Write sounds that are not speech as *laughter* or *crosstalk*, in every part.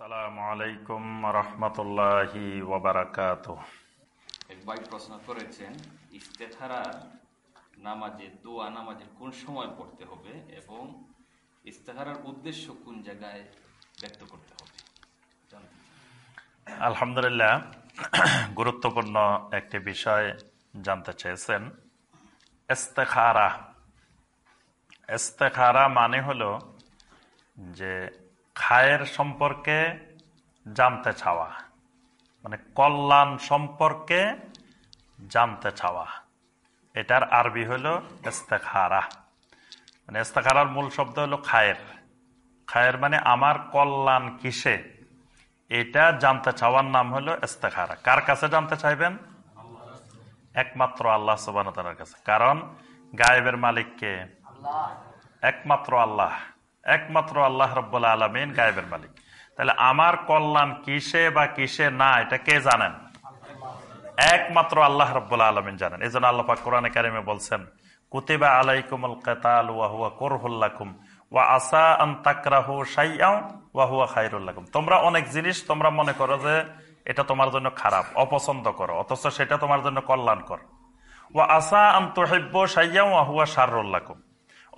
আসসালামু আলাইকুম রহমতুল্লাহি ওবরাকাত এক ভাই প্রশ্ন করেছেন ইস্তেখারা নামাজে দোয়া নামাজে কোন সময় পড়তে হবে এবং ইস্তেখারার উদ্দেশ্য কোন জায়গায় ব্যক্ত করতে হবে? আলহামদুলিল্লাহ গুরুত্বপূর্ণ একটি বিষয় জানতে চেয়েছেন। এস্তেখারা এস্তেখারা মানে হলো যে খায়ের সম্পর্কে জানতে চাওয়া। মানে কল্যাণ সম্পর্কে জানতে চাওয়া। এটার আরবি হলো এস্তেখারা মানে এস্তেখারার মূল শব্দ হলো খায়ের। খায়ের মানে আমার কল্যাণ কিসে? এটা জানতে চাওয়ার নাম হলো ইস্তেখারা। কার কাছে জানতে চাইবেন? একমাত্র আল্লাহ সুবাহর কাছে। কারণ গায়েবের মালিককে? একমাত্র আল্লাহ। একমাত্র আল্লাহ রব্বুল্লা আলমিন গায়েবের মালিক। তাহলে আমার কল্যাণ কিসে বা কিসে না, এটা কে জানেন? একমাত্র আল্লাহ রব্বুল্লা আলমিন জানেন। এই জন্য আল্লাহ পাক কোরআনে কারিমে বলছেন, কুতিবা আলাইকুমুল কেতাল ওয়াহুয়া করহুল্লাকুম ওয়া আসা আন তাকরাহু শাইআও ওয়া হুয়া খায়রুল্লাকুম তোমরা অনেক জিনিস তোমরা মনে করো যে এটা তোমার জন্য খারাপ, অপছন্দ করো, অথচ সেটা তোমার জন্য কল্যাণকর। ওয়া আসা আন তুহিব্বু শাইআও ওয়া হুয়া শাররুল্লাকুম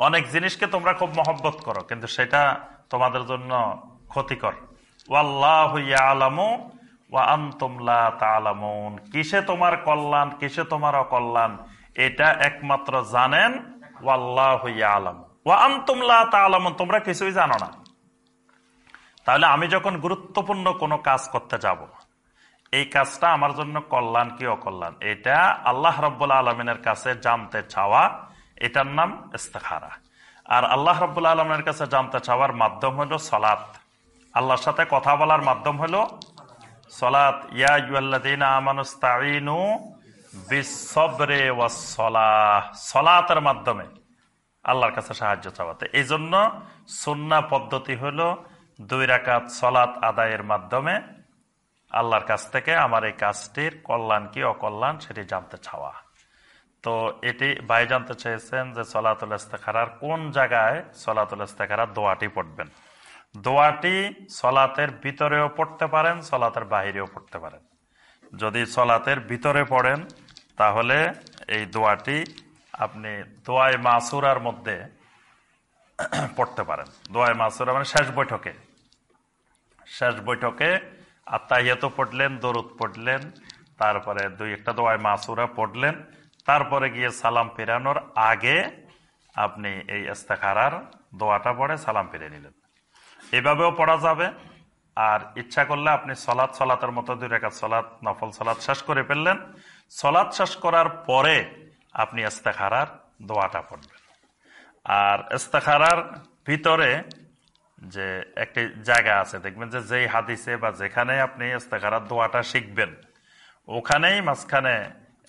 অনেক জিনিসকে তোমরা খুব মহব্বত করো, কিন্তু সেটা তোমাদের জন্য ক্ষতিকর। তা'লামুন। কিসে তোমার কল্যাণ, কিসে তোমার অকল্যাণ, এটা একমাত্র জানেন ওয়াল্লাহু ইয়ালামু। ওয়া আনতুম লা তা'লামুন, তোমরা কিছুই জানো না। তাহলে আমি যখন গুরুত্বপূর্ণ কোনো কাজ করতে যাব, এই কাজটা আমার জন্য কল্যাণ কি অকল্যাণ? এটা আল্লাহ রব্বুল আলমিনের কাছে জানতে চাওয়া এটার নাম ইস্তেখারা। আর আল্লাহ রব্বুল আলমের কাছে জানতে চাওয়ার মাধ্যম হলো সলাৎ আল্লাহর সাথে কথা বলার মাধ্যম হলো সলাৎ সলাতের মাধ্যমে আল্লাহর কাছে সাহায্য চাওয়াতে। এই জন্য সুন্না পদ্ধতি হলো দুই রাকাত সলাৎ আদায়ের মাধ্যমে আল্লাহর কাছ থেকে আমার এই কাজটির কল্যাণ কি অকল্যাণ সেটি জানতে চাওয়া। তো এটি ভাই জানতে চেয়েছেন যে সলাতুল ইস্তেখারার কোন জায়গায় সলাতুল ইস্তেখারার দোয়াটি পড়বেন। দোয়াটি সলাতের ভিতরেও পড়তে পারেন, সলাতের বাহিরেও পড়তে পারেন। যদি সলাতের ভিতরে পড়েন, তাহলে এই দোয়াটি আপনি দোয়াই মাসুরার মধ্যে পড়তে পারেন। দোয়াই মাসুরা মানে শেষ বৈঠকে। শেষ বৈঠকে আত্মাহিয়াত পড়লেন, দরুদ পড়লেন, তারপরে দুই একটা দোয়াই মাসুরা পড়লেন। তারপরে গিয়ে সালাম ফেরানোর আগে আপনি এই ইস্তেখারার দোয়াটা পড়ে সালাম ফিরে নিলেন। এভাবেও পড়া যাবে। আর ইচ্ছা করলে আপনি সলাৎ সলাতের মতো দুই রেখা সলাৎ, নফল সলাৎ শেষ করে ফেললেন। সলাৎ শেষ করার পরে আপনি ইস্তেখারার দোয়াটা পড়বেন। আর ইস্তেখারার ভিতরে যে একটি জায়গা আছে, দেখবেন যে যেই হাদিসে বা যেখানে আপনি ইস্তেখারার দোয়াটা শিখবেন, ওখানেই মাঝখানে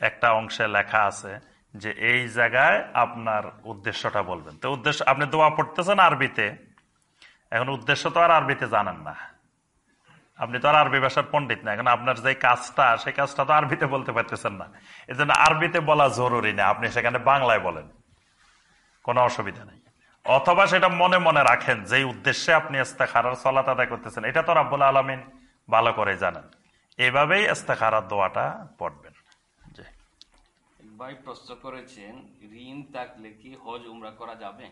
একটা অংশে লেখা আছে যে এই জায়গায় আপনার উদ্দেশ্যটা বলবেন। তো উদ্দেশ্য, আপনি দোয়া পড়তেছেন আরবিতে। এখন উদ্দেশ্য তো আর আরবিতে জানেন না। আপনি তো আর আরবি ভাষার পণ্ডিত না। এখন আপনার যে কাজটা, সেই কাজটা তো আরবিতে বলতে পারতেছেন না। এই জন্য আরবিতে বলা জরুরি না। আপনি সেখানে বাংলায় বলেন। কোনো অসুবিধা নেই। অথবা সেটা মনে মনে রাখেন যে উদ্দেশ্যে আপনি ইস্তেখারার সলাত আদায় করতেছেন, এটা তো রাব্বুল আলমিন ভালো করে জানেন। এইভাবেই ইস্তেখারার দোয়াটা পড়বেন। ভাই প্রশ্ন করেছেন, ঋণ থাকলে কি হজ উমরা করা যাবে?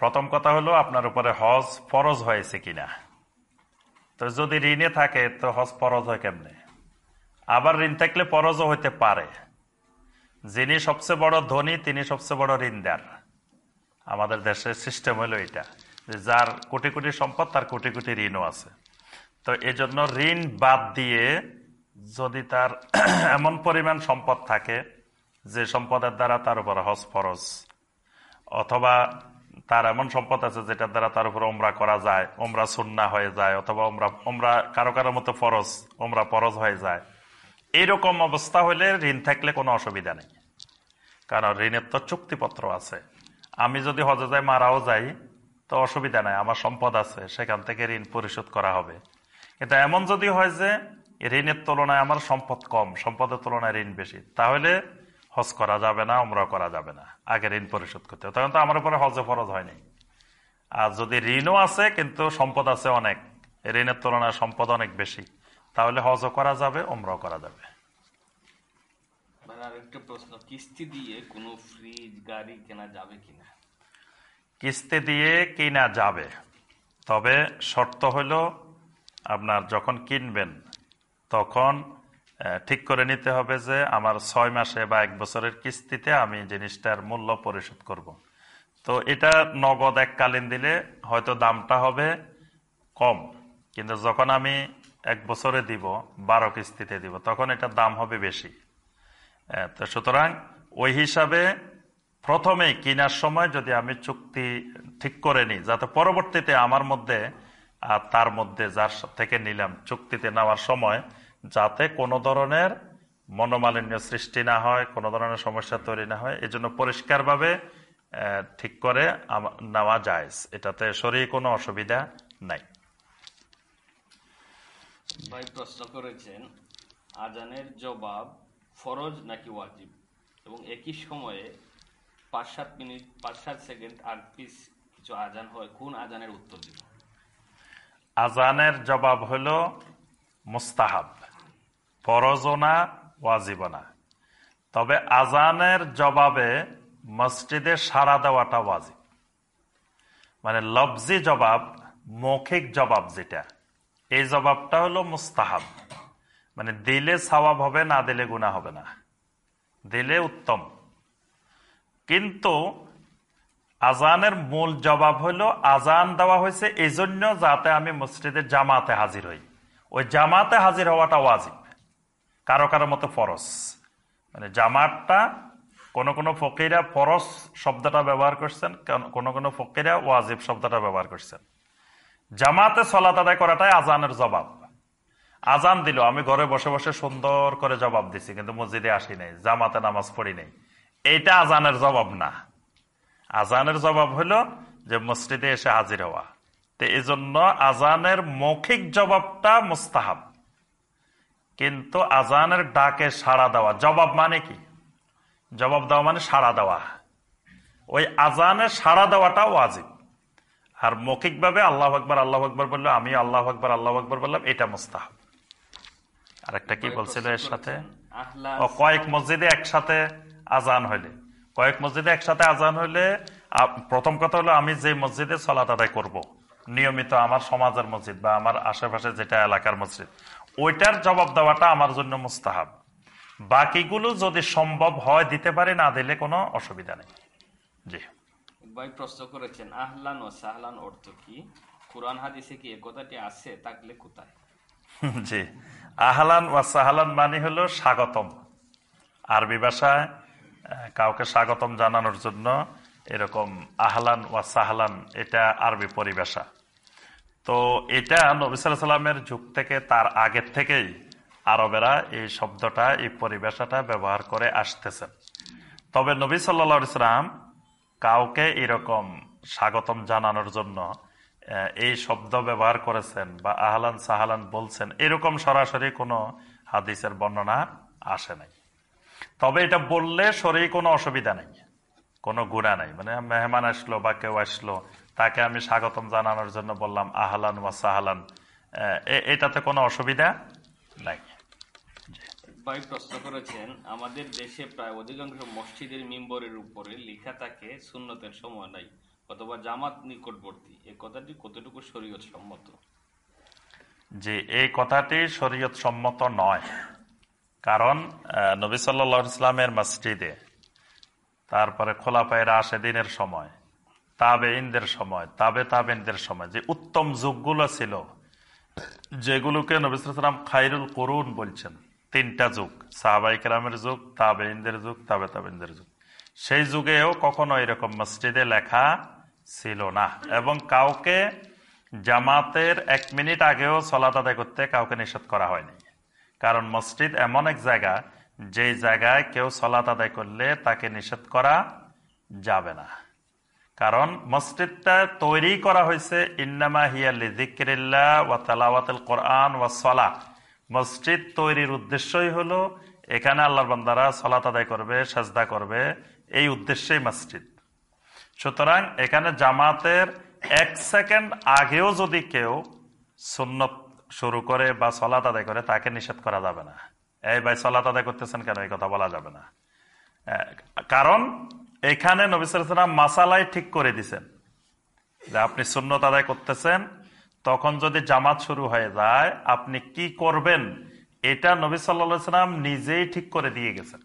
প্রথম কথা হলো আপনার উপরে হজ ফরজ হয়েছে কিনা। তো যদি ঋণে থাকে, তো হজ ফরজ হয় কেমনে? আবার ঋণ থাকলে ফরজও হইতে পারে। যিনি সবচেয়ে বড় ধনী, তিনি সবচেয়ে বড় ঋণদার। আমাদের দেশের সিস্টেম হলো এটা, যে যার কোটি কোটি সম্পদ, তার কোটি কোটি ঋণও আছে। তো এজন্য ঋণ বাদ দিয়ে যদি তার *clears throat* এমন পরিমাণ সম্পদ থাকে, যে সম্পদের দ্বারা তার উপর হজ ফরজ, অথবা তার এমন সম্পদ আছে যেটার দ্বারা তার উপর ওমরা করা যায় ওমরা সুন্না হয়ে যায়, অথবা ওমরা ওমরা কারও কারও মতো ফরজ ওমরা ফরজ হয়ে যায়, এইরকম অবস্থা হলে ঋণ থাকলে কোনো অসুবিধা নেই। কারণ ঋণের তো চুক্তিপত্র আছে। আমি যদি হজে যাই, মারাও যাই, তো অসুবিধা নাই, আমার সম্পদ আছে, সেখান থেকে ঋণ পরিশোধ করা হবে। কিন্তু এমন যদি হয় যে ঋণের তুলনায় আমার সম্পদ কম সম্পদের তুলনায় ঋণ বেশি। তাহলে হজ করা যাবে না উমরা করা যাবে না। আগে ঋণ পরিশোধ করতে হবে। তখন তো আমার উপরে হজে ফরজ হয়নি। আর যদি ঋণও আছে কিন্তু সম্পদ আছে অনেক ঋণের তুলনায় সম্পদ অনেক বেশি তাহলে হজও করা যাবে ওমরাও করা যাবে। আরেকটা প্রশ্ন কিস্তি দিয়ে কোনো ফ্রিজ গাড়ি কেনা যাবে কিনা? কিস্তি দিয়ে কিনা যাবে। তবে শর্ত হইল আপনার যখন কিনবেন তখন ঠিক করে নিতে হবে যে আমার ছয় মাসে বা এক বছরের কিস্তিতে আমি জিনিসটার মূল্য পরিশোধ করব। তো এটা নগদ এককালীন দিলে হয়তো দামটা হবে কম, কিন্তু যখন আমি এক বছরে দিব, বারো কিস্তিতে দিব, তখন এটার দাম হবে বেশি তো সুতরাং ওই হিসাবে প্রথমেই কেনার সময় যদি আমি চুক্তি ঠিক করে নিই, যাতে পরবর্তীতে আমার মধ্যে আর তার মধ্যে যার থেকে নিলাম চুক্তিতে নেওয়ার সময় যাতে কোনো ধরনের মনোমালিন্য সৃষ্টি না হয় কোনো ধরনের সমস্যা তৈরি না হয় এই জন্য পরিষ্কারভাবে ঠিক করে নেওয়া যায় এটাতে শরীর কোনো অসুবিধা নাই। ভাই প্রশ্ন করেছেন আজানের জবাব ফরজ নাকি ওয়াজিব? এবং একই সময়ে পাঁচ সাত মিনিট পাঁচ সাত সেকেন্ড আগ পিস কিছু আজান হয় কোন আজানের উত্তর দিব? আজানের জবাব হল মুস্তাহাব। ফরজনা ওয়াজিবনা তবে আজানের জবাবে মসজিদে সাড়া দেওয়াটা ওয়াজিব। মানে লফজি জবাব, মৌখিক জবাব যেটা, এই জবাবটা হলো মুস্তাহাব। মানে দিলে সওয়াব হবে, না দিলে গুণা হবে না। দিলে উত্তম। কিন্তু আজানের মূল জবাব হলো, আজান দেওয়া হয়েছে এই জন্য যাতে আমি মসজিদের জামাতে হাজির হই। ওই জামাতে হাজির হওয়াটা ওয়াজিব। কারও কারও মতো ফরস মানে জামাতটা কোন কোন ফকিরা ফরস শব্দটা ব্যবহার করছেন, কোন কোন ফকিরা ওয়াজিব শব্দটা ব্যবহার করছেন। জামাতে সলাত আদায় করাটাই আজানের জবাব। আজান দিল, আমি ঘরে বসে বসে সুন্দর করে জবাব দিছি, কিন্তু মসজিদে আসি নাই, জামাতে নামাজ পড়ি নাই। এইটা আজানের জবাব না। আজানের জবাব হলো যে মসজিদে এসে হাজির হওয়া। তো এই জন্য আজানের মৌখিক জবাবটা মুস্তাহাব। কিন্তু আজানের ডাকে সাড়া দেওয়া জবাব মানে কি? জবাব দেওয়া মানে সাড়া দেওয়া। ওই আজানের সাড়া দেওয়াটা ওয়াজিব। আর মৌখিকভাবে আল্লাহ আকবর আল্লাহ আকবর বলল আমি আল্লাহ আকবর আল্লাহ আকবর বললাম এটা মুস্তাহাব। আরেকটা কি বলছিল এর সাথে? ও কয়েক মসজিদে একসাথে আজান হইলে। কয়েক মসজিদে একসাথে আজান হইলে প্রথম কথা হলো আমি যে মসজিদে সলাত আদায় করব। নিয়মিত আমার সমাজের মসজিদ বা আমার আশেপাশে যেটা এলাকার মসজিদ ওইটার জবাব দেওয়াটা আমার জন্য মুস্তাহাব। বাকিগুলো যদি সম্ভব হয় দিতে পারে না দিলে কোনো অসুবিধা নেই। জি। ভাই প্রশ্ন করেছেন আহলান ও সাহলান অর্থ কি? কোরআন হাদিসে কি এ কথাটি আছে? থাকলে কোথায়? *laughs* জি। আহলান ওয়া সাহালান মানে হলো স্বাগতম। আরবি ভাষায় কাউকে স্বাগতম জানানোর জন্য এরকম আহলান ওয়া সাহলান এটা আরবি পরিভাষা। তো এটা নবী সাল্লাল্লাহু সাল্লামের যুগ থেকে, তার আগের থেকেই আরবেরা এই শব্দটা, এই পরিভাষাটা ব্যবহার করে আসতেছেন তবে নবী সাল্লা ইসলাম কাউকে এরকম স্বাগতম জানানোর জন্য এই শব্দ ব্যবহার করেছেন বা আহলান সাহালান বলছেন, এরকম সরাসরি কোনো হাদিসের বর্ণনা আসে নাই। তবে এটা বললে শরীরে কোনো অসুবিধা নেই, কোনো গুণা নাই। মানে মেহমান আসলো বা কেউ আসলো তাকে আমি স্বাগতম জানানোর জন্য বললাম আহলান ওয়া সাহালান। এটাতে কোনো অসুবিধা নাই। ভাই প্রশ্ন করেছেন আমাদের দেশে প্রায় অধিকাংশ মসজিদের মিম্বরের উপরে লেখা থাকে সুন্নতের সময় নাই অথবা জামাত নিকটবর্তী। এ কথাটি কতটুকু শরীয়ত সম্মত যে এই কথাটি শরীয়ত সম্মত নয়। কারণ নবী সাল্লা ইসলামের মসজিদে তারপরে খোলাপায়ের আশেদিনের সময় তাবে ইন্দের সময়, তাবে তাবেনদের সময়, যে উত্তম যুগগুলো ছিল, যেগুলোকে নবিসাম খাইরুল করুন বলছেন। তিনটা যুগ সাহাবাই কেরামের যুগ তাবে ইন্দের যুগ, তাবে তাবেনদের যুগ। সেই যুগেও কখনো এরকম মসজিদে লেখা ছিল না এবং কাউকে জামাতের এক মিনিট আগেও সলাত আদায় করতে কাউকে নিষেধ করা হয়নি। কারণ মসজিদ এমন এক জায়গা, যেই জায়গায় কেউ সলাত আদায় করলে তাকে নিষেধ করা যাবে না। কারণ মসজিদটা তৈরি করা হয়েছে, ইন্নামা হিয়ালি জিক্রিল্লাহ ওয়া তালাওয়াতুল কোরআন ওয়া সলা মসজিদ তৈরির উদ্দেশ্যই হলো, এখানে আল্লাহর বান্দারা সলাত আদায় করবে, সাজদা করবে, এই উদ্দেশ্যেই মসজিদ। সুতরাং এখানে জামাতের এক সেকেন্ড আগেও যদি কেউ সুন্নত শুরু করে বা সলাত আদায় করে, তাকে নিষেধ করা যাবে না। এই ভাই সলাত আদায় করতেছেন কেন? এই কথা বলা যাবে না। কারণ এখানে নবিসাম মাসালাই ঠিক করে দিছেন যে আপনি সুন্নত আদায় করতেছেন, তখন যদি জামাত শুরু হয়ে যায়, আপনি কি করবেন এটা নবী সাল্লাম নিজেই ঠিক করে দিয়ে গেছেন।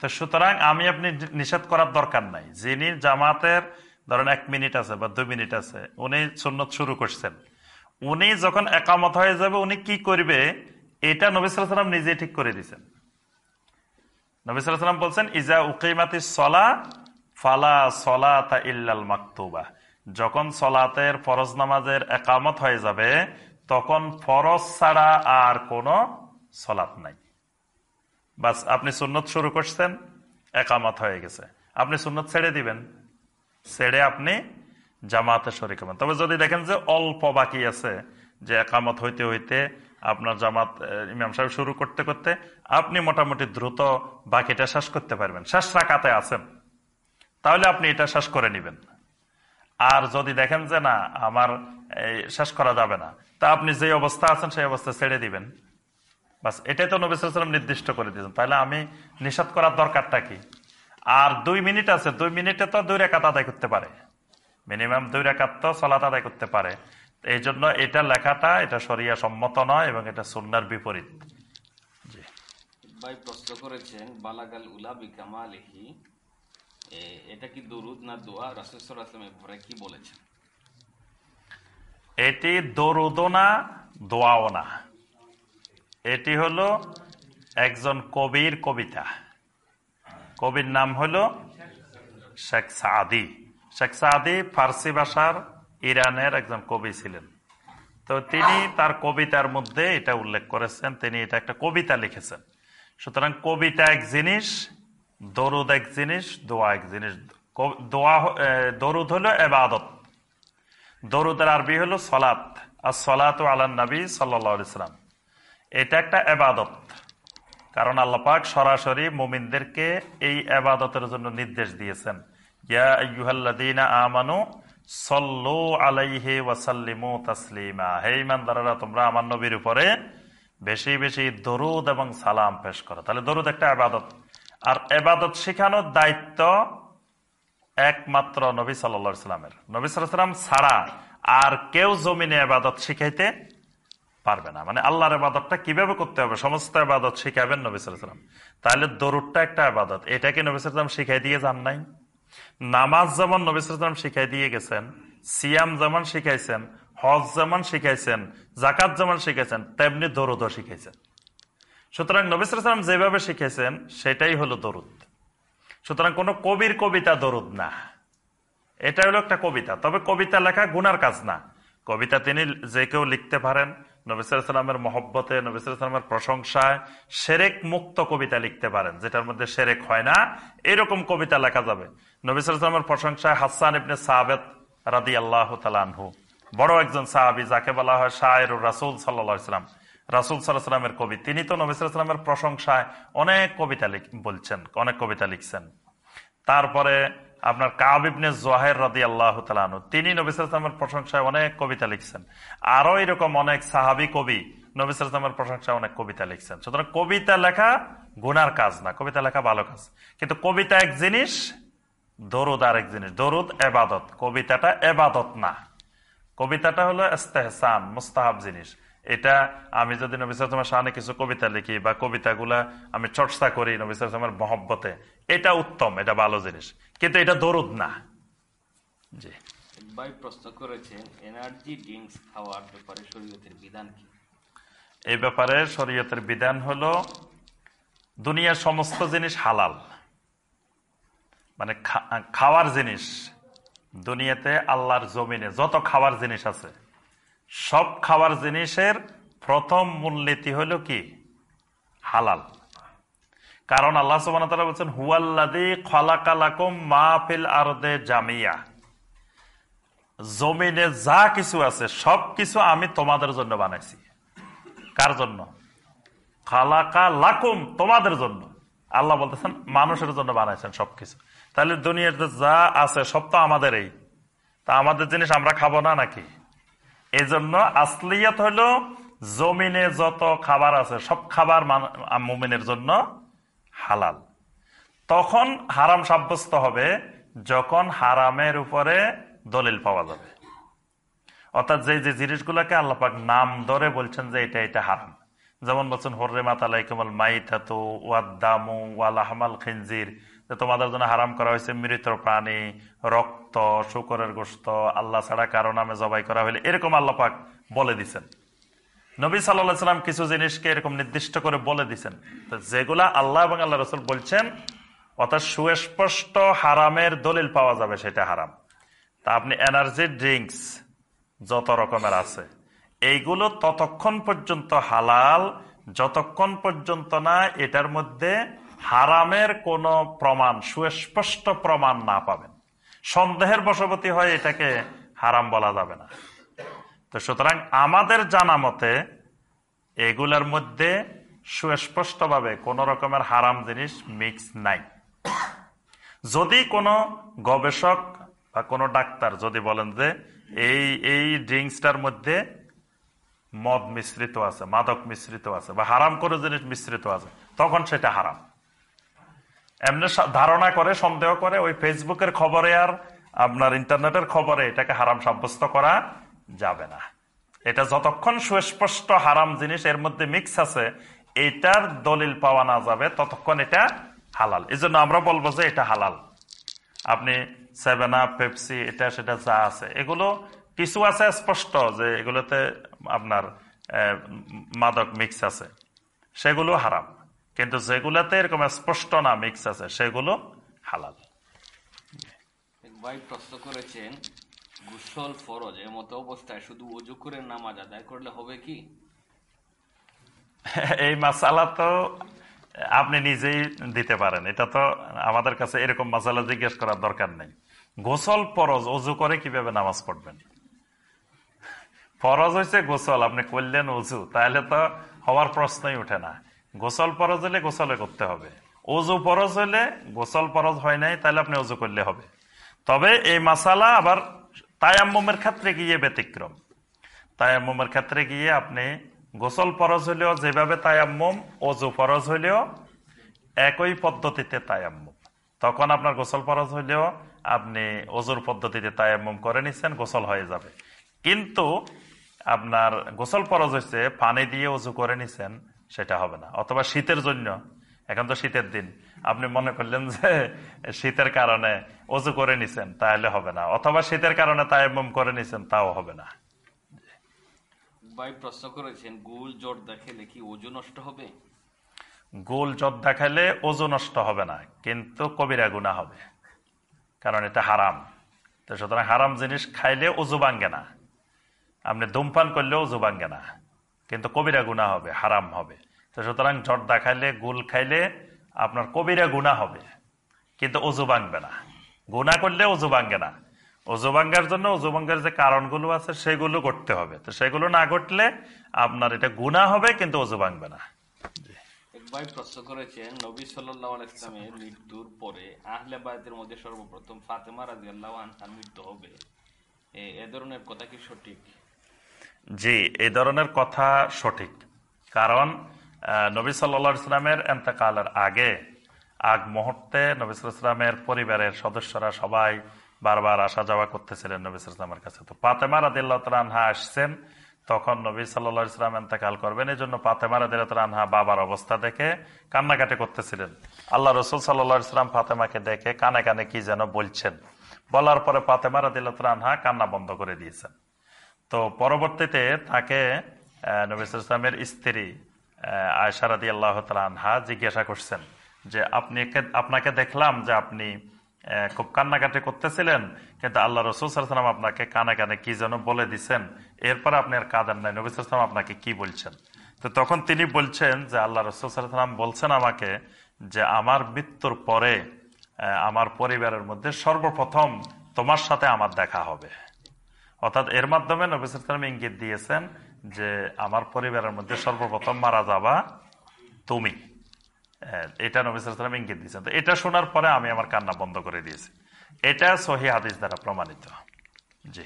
তো সুতরাং আমি আপনি নিষেধ করার দরকার নাই। যিনি জামাতের, ধরেন এক মিনিট আছে বা দুই মিনিট আছে, উনি সুন্নত শুরু করছেন। উনি যখন একামত হয়ে যাবে, উনি কি করবে, এটা নবী সাল্লাম নিজেই ঠিক করে দিয়েছেন নবী সাল্লাম বলছেন, ইজা উকিমাতি সলা, ফালা সলা তা ইল্লাল মাকতুবা। যখন সলাতের ফরজ নামাজের একামত হয়ে যাবে, তখন ফরজ ছাড়া আর কোনো সলাত নাই। বাস, আপনি সুন্নত শুরু করছেন, একামত হয়ে গেছে। আপনি সুন্নত ছেড়ে দিবেন। ছেড়ে আপনি জামাতে শরিক তবে যদি দেখেন যে অল্প বাকি আছে, যে একামত হইতে হইতে আপনার জামাত ইমাম সাহেব শুরু করতে করতে আপনি মোটামুটি দ্রুত বাকিটা শেষ করতে পারবেন। শেষ রাখাতে আছেন। তাহলে আপনি এটা শেষ করে নেবেন। আর যদি দেখেন যে না, আমার শেষ করা যাবে না, তা আপনি যে অবস্থা আছেন সেই অবস্থা ছেড়ে দিবেন। বাস, এটাই তো নবী সাল্লাম নির্দিষ্ট করে দিয়েছেন। তাহলে আমি নিষেধ করার দরকারটা কি? আর দুই মিনিট আছে, দুই মিনিটে তো দুই রেখাত আদায় করতে পারে। মিনিমাম দুই রেখাত তো সলাত আদায় করতে পারে। এই জন্য এটা লেখাটা এটা সরিয়া সম্মত নয় এবং এটা সুন্নার বিপরীত। ভাই প্রশ্ন করেছেন বালাগাল উলাবি কামালিহি এ- এটা কি দুরুদ না দোয়া? রাসুল এরপরে কি বলেছেন? এটি দরুদও না দোয়াও না। এটি হলো একজন কবির কবিতা। কবির নাম হলো শেখ সাদি শেখ সাদি ফার্সি ভাষার ইরানের একজন কবি ছিলেন। তো তিনি তার কবিতার মধ্যে এটা উল্লেখ করেছেন, তিনি এটা একটা কবিতা লিখেছেন। সুতরাং কবিতা এক জিনিস, দরুদ এক জিনিস, দোয়া এক জিনিস। দোয়া দরুদ হলো এবাদত। দরুদের আরবি হলো সলাত আর সলাত আলান নবী সাল্লাম। এটা একটা এবাদত। কারণ আল্লাপাক সরাসরি মুমিনদেরকে এই এবাদতের জন্য নির্দেশ দিয়েছেন। ইয়া আমানু সল্লু আলাইহি ওয়াসাল্লিমু তাসলিমা। হে ইমানদাররা তোমরা আমার নবীর উপরে বেশি বেশি দরুদ এবং সালাম পেশ করো। তাহলে দরুদ একটা এবাদত আর এবাদত শেখানোর দায়িত্ব একমাত্র নবী সাল্লা সাল্লামের নবী সাল্লাম ছাড়া আর কেউ জমিনে আবাদত শিখাইতে পারবে না। মানে আল্লাহর আবাদতটা কীভাবে করতে হবে? সমস্ত আবাদত শিখাবেন নবী সাল্লাম তাহলে দরুদটা একটা আবাদত এটাকে নবী সাল্লাম শিখাই দিয়ে যান নাই। নামাজ যেমন নবী সাল্লাম শিখাই দিয়ে গেছেন, সিয়াম যেমন শিখাইছেন, হজ যেমন শিখাইছেন জাকাত যেমন শিখাইছেন, তেমনি দরুদও শিখাইছেন। সুতরাং নবী সাল্লাম যেভাবে শিখাইছেন, সেটাই হলো দরুদ। সুতরাং কোন কবির কবিতা দরুদ না। এটা হলো একটা কবিতা, তবে কবিতা লেখা গুনার কাজ না। কবিতা তিনি যে কেউ লিখতে পারেন নবিসামের মহব্বতে নবিসামের প্রশংসায় সেরেক মুক্ত কবিতা লিখতে পারেন, যেটার মধ্যে সেরেক হয় না, এরকম কবিতা লেখা যাবে। নবিসামের প্রশংসায় হাসান ইবনে সাহাবেদ রাদি আল্লাহ তালানহু বড় একজন সাহাবি যাকে বলা হয় শাহের রাসুল সাল্লা ইসলাম রাসুল সাল্লাহামের কবি। তিনি তো নবিসামের প্রশংসায় অনেক কবিতা বলছেন, অনেক কবিতা লিখছেন। তারপরে আপনার কাবিবনে জোহের রাদি আল্লাহ তালানু তিনি নবিসামের প্রশংসায় অনেক কবিতা লিখছেন। আরও এরকম অনেক সাহাবি কবি নবিসামের প্রশংসায় অনেক কবিতা লিখছেন। সুতরাং কবিতা লেখা গুনার কাজ না, কবিতা লেখা ভালো কাজ। কিন্তু কবিতা এক জিনিস দরুদ আরেক জিনিস। দরুদ এবাদত কবিতাটা এবাদত না। কবিতাটা হলো ইস্তেহসান মুস্তাহাব জিনিস। এটা আমি যদি নবিসামের সামনে কিছু কবিতা লিখি বা কবিতাগুলা আমি চর্চা করি নবিসামের মহব্বতে এটা উত্তম এটা ভালো জিনিস। কিন্তু এটা দরুদ না। জি। এক ভাই প্রশ্ন করেছেন এনার্জি ড্রিঙ্কস খাওয়ার ব্যাপারে শরীয়তের বিধান কি? এই ব্যাপারে শরীয়তের বিধান হলো দুনিয়ার সমস্ত জিনিস হালাল। মানে খাওয়ার জিনিস। দুনিয়াতে আল্লাহর জমিনে যত খাওয়ার জিনিস আছে, সব খাওয়ার জিনিসের প্রথম মূলনীতি হলো কি? হালাল। কারণ আল্লাহ ওয়া তাআলা বলছেন হুয়াল্লাদি খালাকালাকুম মা ফিল আরদে জামিয়া। জমিনে যা কিছু আছে, সব কিছু আমি তোমাদের জন্য বানাইছি। কার জন্য? খালাকা লাকুম তোমাদের জন্য। আল্লাহ বলতেছেন, মানুষের জন্য বানাইছেন সবকিছু। তাহলে দুনিয়াতে যা আছে সব তো আমাদেরই। তা আমাদের জিনিস আমরা খাব না নাকি? এই জন্য আসলিয়াত হইল জমিনে যত খাবার আছে, সব খাবার মুমিনের জন্য হালাল। তখন হারাম সাব্যস্ত হবে যখন হারামের উপরে দলিল পাওয়া যাবে। অর্থাৎ যে যে জিনিসগুলোকে আল্লাপাক নাম ধরে বলছেন যে এটা এটা হারাম। যেমন বলছেন হর্রে মাতালাইকমল মাইতাতু ওয়াদ্দামু ওয়াল আহমাল খিনজির তোমাদের জন্য হারাম করা হয়েছে মৃত প্রাণী, রক্ত, শুকরের গোস্ত আল্লাহ ছাড়া কারও নামে জবাই করা হলে এরকম আল্লাপাক বলে দিছেন। নবী সাল্লাহ সাল্লাম কিছু জিনিসকে এরকম নির্দিষ্ট করে বলে দিছেন। তো যেগুলা আল্লাহ এবং আল্লাহ রসুল বলছেন, অর্থাৎ সুস্পষ্ট হারামের দলিল পাওয়া যাবে সেটা হারাম। তা আপনি এনার্জি, ড্রিঙ্কস, যত রকমের আছে, এইগুলো ততক্ষণ পর্যন্ত হালাল, যতক্ষণ পর্যন্ত না, এটার মধ্যে হারামের কোনো প্রমাণ, সুস্পষ্ট প্রমাণ না পাবেন। সন্দেহের বশবতী হয় এটাকে হারাম বলা যাবে না। তো সুতরাং আমাদের জানা মতে এগুলার মধ্যে সুস্পষ্টভাবে কোন রকমের হারাম জিনিস মিক্স নাই। যদি কোনো গবেষক বা কোনো ডাক্তার যদি বলেন যে এই এই ড্রিঙ্কসটার মধ্যে মদ মিশ্রিত আছে, মাদক মিশ্রিত আছে বা হারাম করে জিনিস মিশ্রিত আছে, তখন সেটা হারাম। এমনি ধারণা করে, সন্দেহ করে ওই ফেসবুকের খবরে আর আপনার ইন্টারনেটের খবরে এটাকে হারাম সাব্যস্ত করা যাবে না। এটা যতক্ষণ সুস্পষ্ট হারাম জিনিস এর মধ্যে মিক্স আছে, এটার দলিল পাওয়া না যাবে, ততক্ষণ এটা হালাল। এই জন্য আমরা বলব যে এটা হালাল। আপনি সেভেন আপ পেপসি এটা সেটা যা আছে, এগুলো কিছু আছে স্পষ্ট যে এগুলোতে আপনার মাদক মিক্স আছে, সেগুলো হারাম। কিন্তু যেগুলোতে এরকম স্পষ্ট না মিক্স আছে সেগুলো হালাল। ভাই প্রশ্ন করেছেন গুসল ফরজ এর মতো অবস্থায় শুধু অজু করে নামাজ আদায় করলে হবে কি? *laughs* এই মাসালা তো আপনি নিজেই দিতে পারেন। এটা তো আমাদের কাছে এরকম মাসালা জিজ্ঞেস করার দরকার নেই। গোসল ফরজ অজু করে কীভাবে নামাজ পড়বেন? *laughs* ফরজ হয়েছে গোসল আপনি করলেন অজু তাহলে তো হওয়ার প্রশ্নই উঠে না। গোসল ফরজ হলে গোসলে করতে হবে। অজু ফরজ হলে গোসল ফরজ হয় নাই, তাহলে আপনি অজু করলে হবে। তবে এই মাসালা আবার তায়াম্মমের ক্ষেত্রে গিয়ে ব্যতিক্রম। তায়াম্মমের ক্ষেত্রে গিয়ে আপনি গোসল পরজ হলেও যেভাবে তায়াম্মম অজু ফরজ হলেও একই পদ্ধতিতে তায়াম্মম। তখন আপনার গোসল ফরজ হলেও আপনি অজুর পদ্ধতিতে তায়াম্মম করে নিচ্ছেন, গোসল হয়ে যাবে। কিন্তু আপনার গোসল ফরজ হয়েছে, পানি দিয়ে অজু করে নিছেন সেটা হবে না। অথবা শীতের জন্য এখন তো শীতের দিন আপনি মনে করলেন যে শীতের কারণে অজু করে নিছেন তাহলে হবে না। অথবা শীতের কারণে তায়াম্মম করে নিছেন তাও হবে না। ভাই প্রশ্ন করেছেন গোল জট দেখালে কি ওজন নষ্ট হবে? গোল জট দেখালে ওজন নষ্ট হবে না কিন্তু কবিরা গুণা হবে কারণ এটা হারাম। তো সুতরাং হারাম জিনিস খাইলে উজু ভাঙ্গে না। আপনি ধূমপান করলেও উজু ভাঙ্গে না। কিন্তু কবিরা গুণা হবে, হারাম হবে। তো সুতরাং জট দেখাইলে, গুল খাইলে আপনার কবিরা গুণা হবে। কিন্তু উজু ভাঙবে না। গুণা করলে উজু ভাঙ্গে না। অজু ভাঙ্গার জন্য অজু ভাঙ্গার যে কারণগুলো আছে, সেগুলো করতে হবে। তো সেগুলো না ঘটলে আপনার এটা গুণা হবে, কিন্তু অজু ভাঙবে না। মৃত্যু হবে। এ ধরনের কথা কি সঠিক? জি, এই ধরনের কথা সঠিক। কারণ নবী সাল্লা ইসলামের এন্তেকালের আগে, আগ মুহূর্তে নবী ইসলামের পরিবারের সদস্যরা সবাই বারবার আসা যাওয়া করতেছিলেন নবী ইসলামের কাছে। তো পাতেমা রাদিল্লাহ আসছেন, তখন নবী সাল্লা ইসলাম এন্তেকাল করবেন। এই জন্য পাতেমা রাদিল্লাহ বাবার অবস্থা দেখে কান্নাকাটি করতেছিলেন। আল্লাহ রসুল সাল্লা ইসলাম ফাতেমাকে দেখে কানে কানে কি যেন বলছেন। বলার পরে পাতেমা রাদিল্লাহ কান্না বন্ধ করে দিয়েছেন। তো পরবর্তীতে তাকে নবী ইসলামের স্ত্রী আয়সারাদি আল্লাহ আনহা জিজ্ঞাসা করছেন যে, আপনি আপনাকে দেখলাম যে আপনি খুব কান্নাকাটি করতেছিলেন, কিন্তু আল্লাহ রসুল সাল্লাম আপনাকে কানে কানে কি যেন বলে দিচ্ছেন এরপর আপনি আর কাঁদেন নাই। নবী সাল্লাম আপনাকে কি বলছেন? তো তখন তিনি বলছেন যে, আল্লাহ রসুল সাল্লাম বলছেন আমাকে যে, আমার মৃত্যুর পরে আমার পরিবারের মধ্যে সর্বপ্রথম তোমার সাথে আমার দেখা হবে। অর্থাৎ এর মাধ্যমে নবী সাল্লাম ইঙ্গিত দিয়েছেন যে আমার পরিবারের মধ্যে সর্বপ্রথম মারা যাবা তুমি। এটা নবিসাম ইঙ্গিত দিয়েছেন। তো এটা শোনার পরে আমি আমার কান্না বন্ধ করে দিয়েছি। এটা সহি হাদিস দ্বারা প্রমাণিত। জি।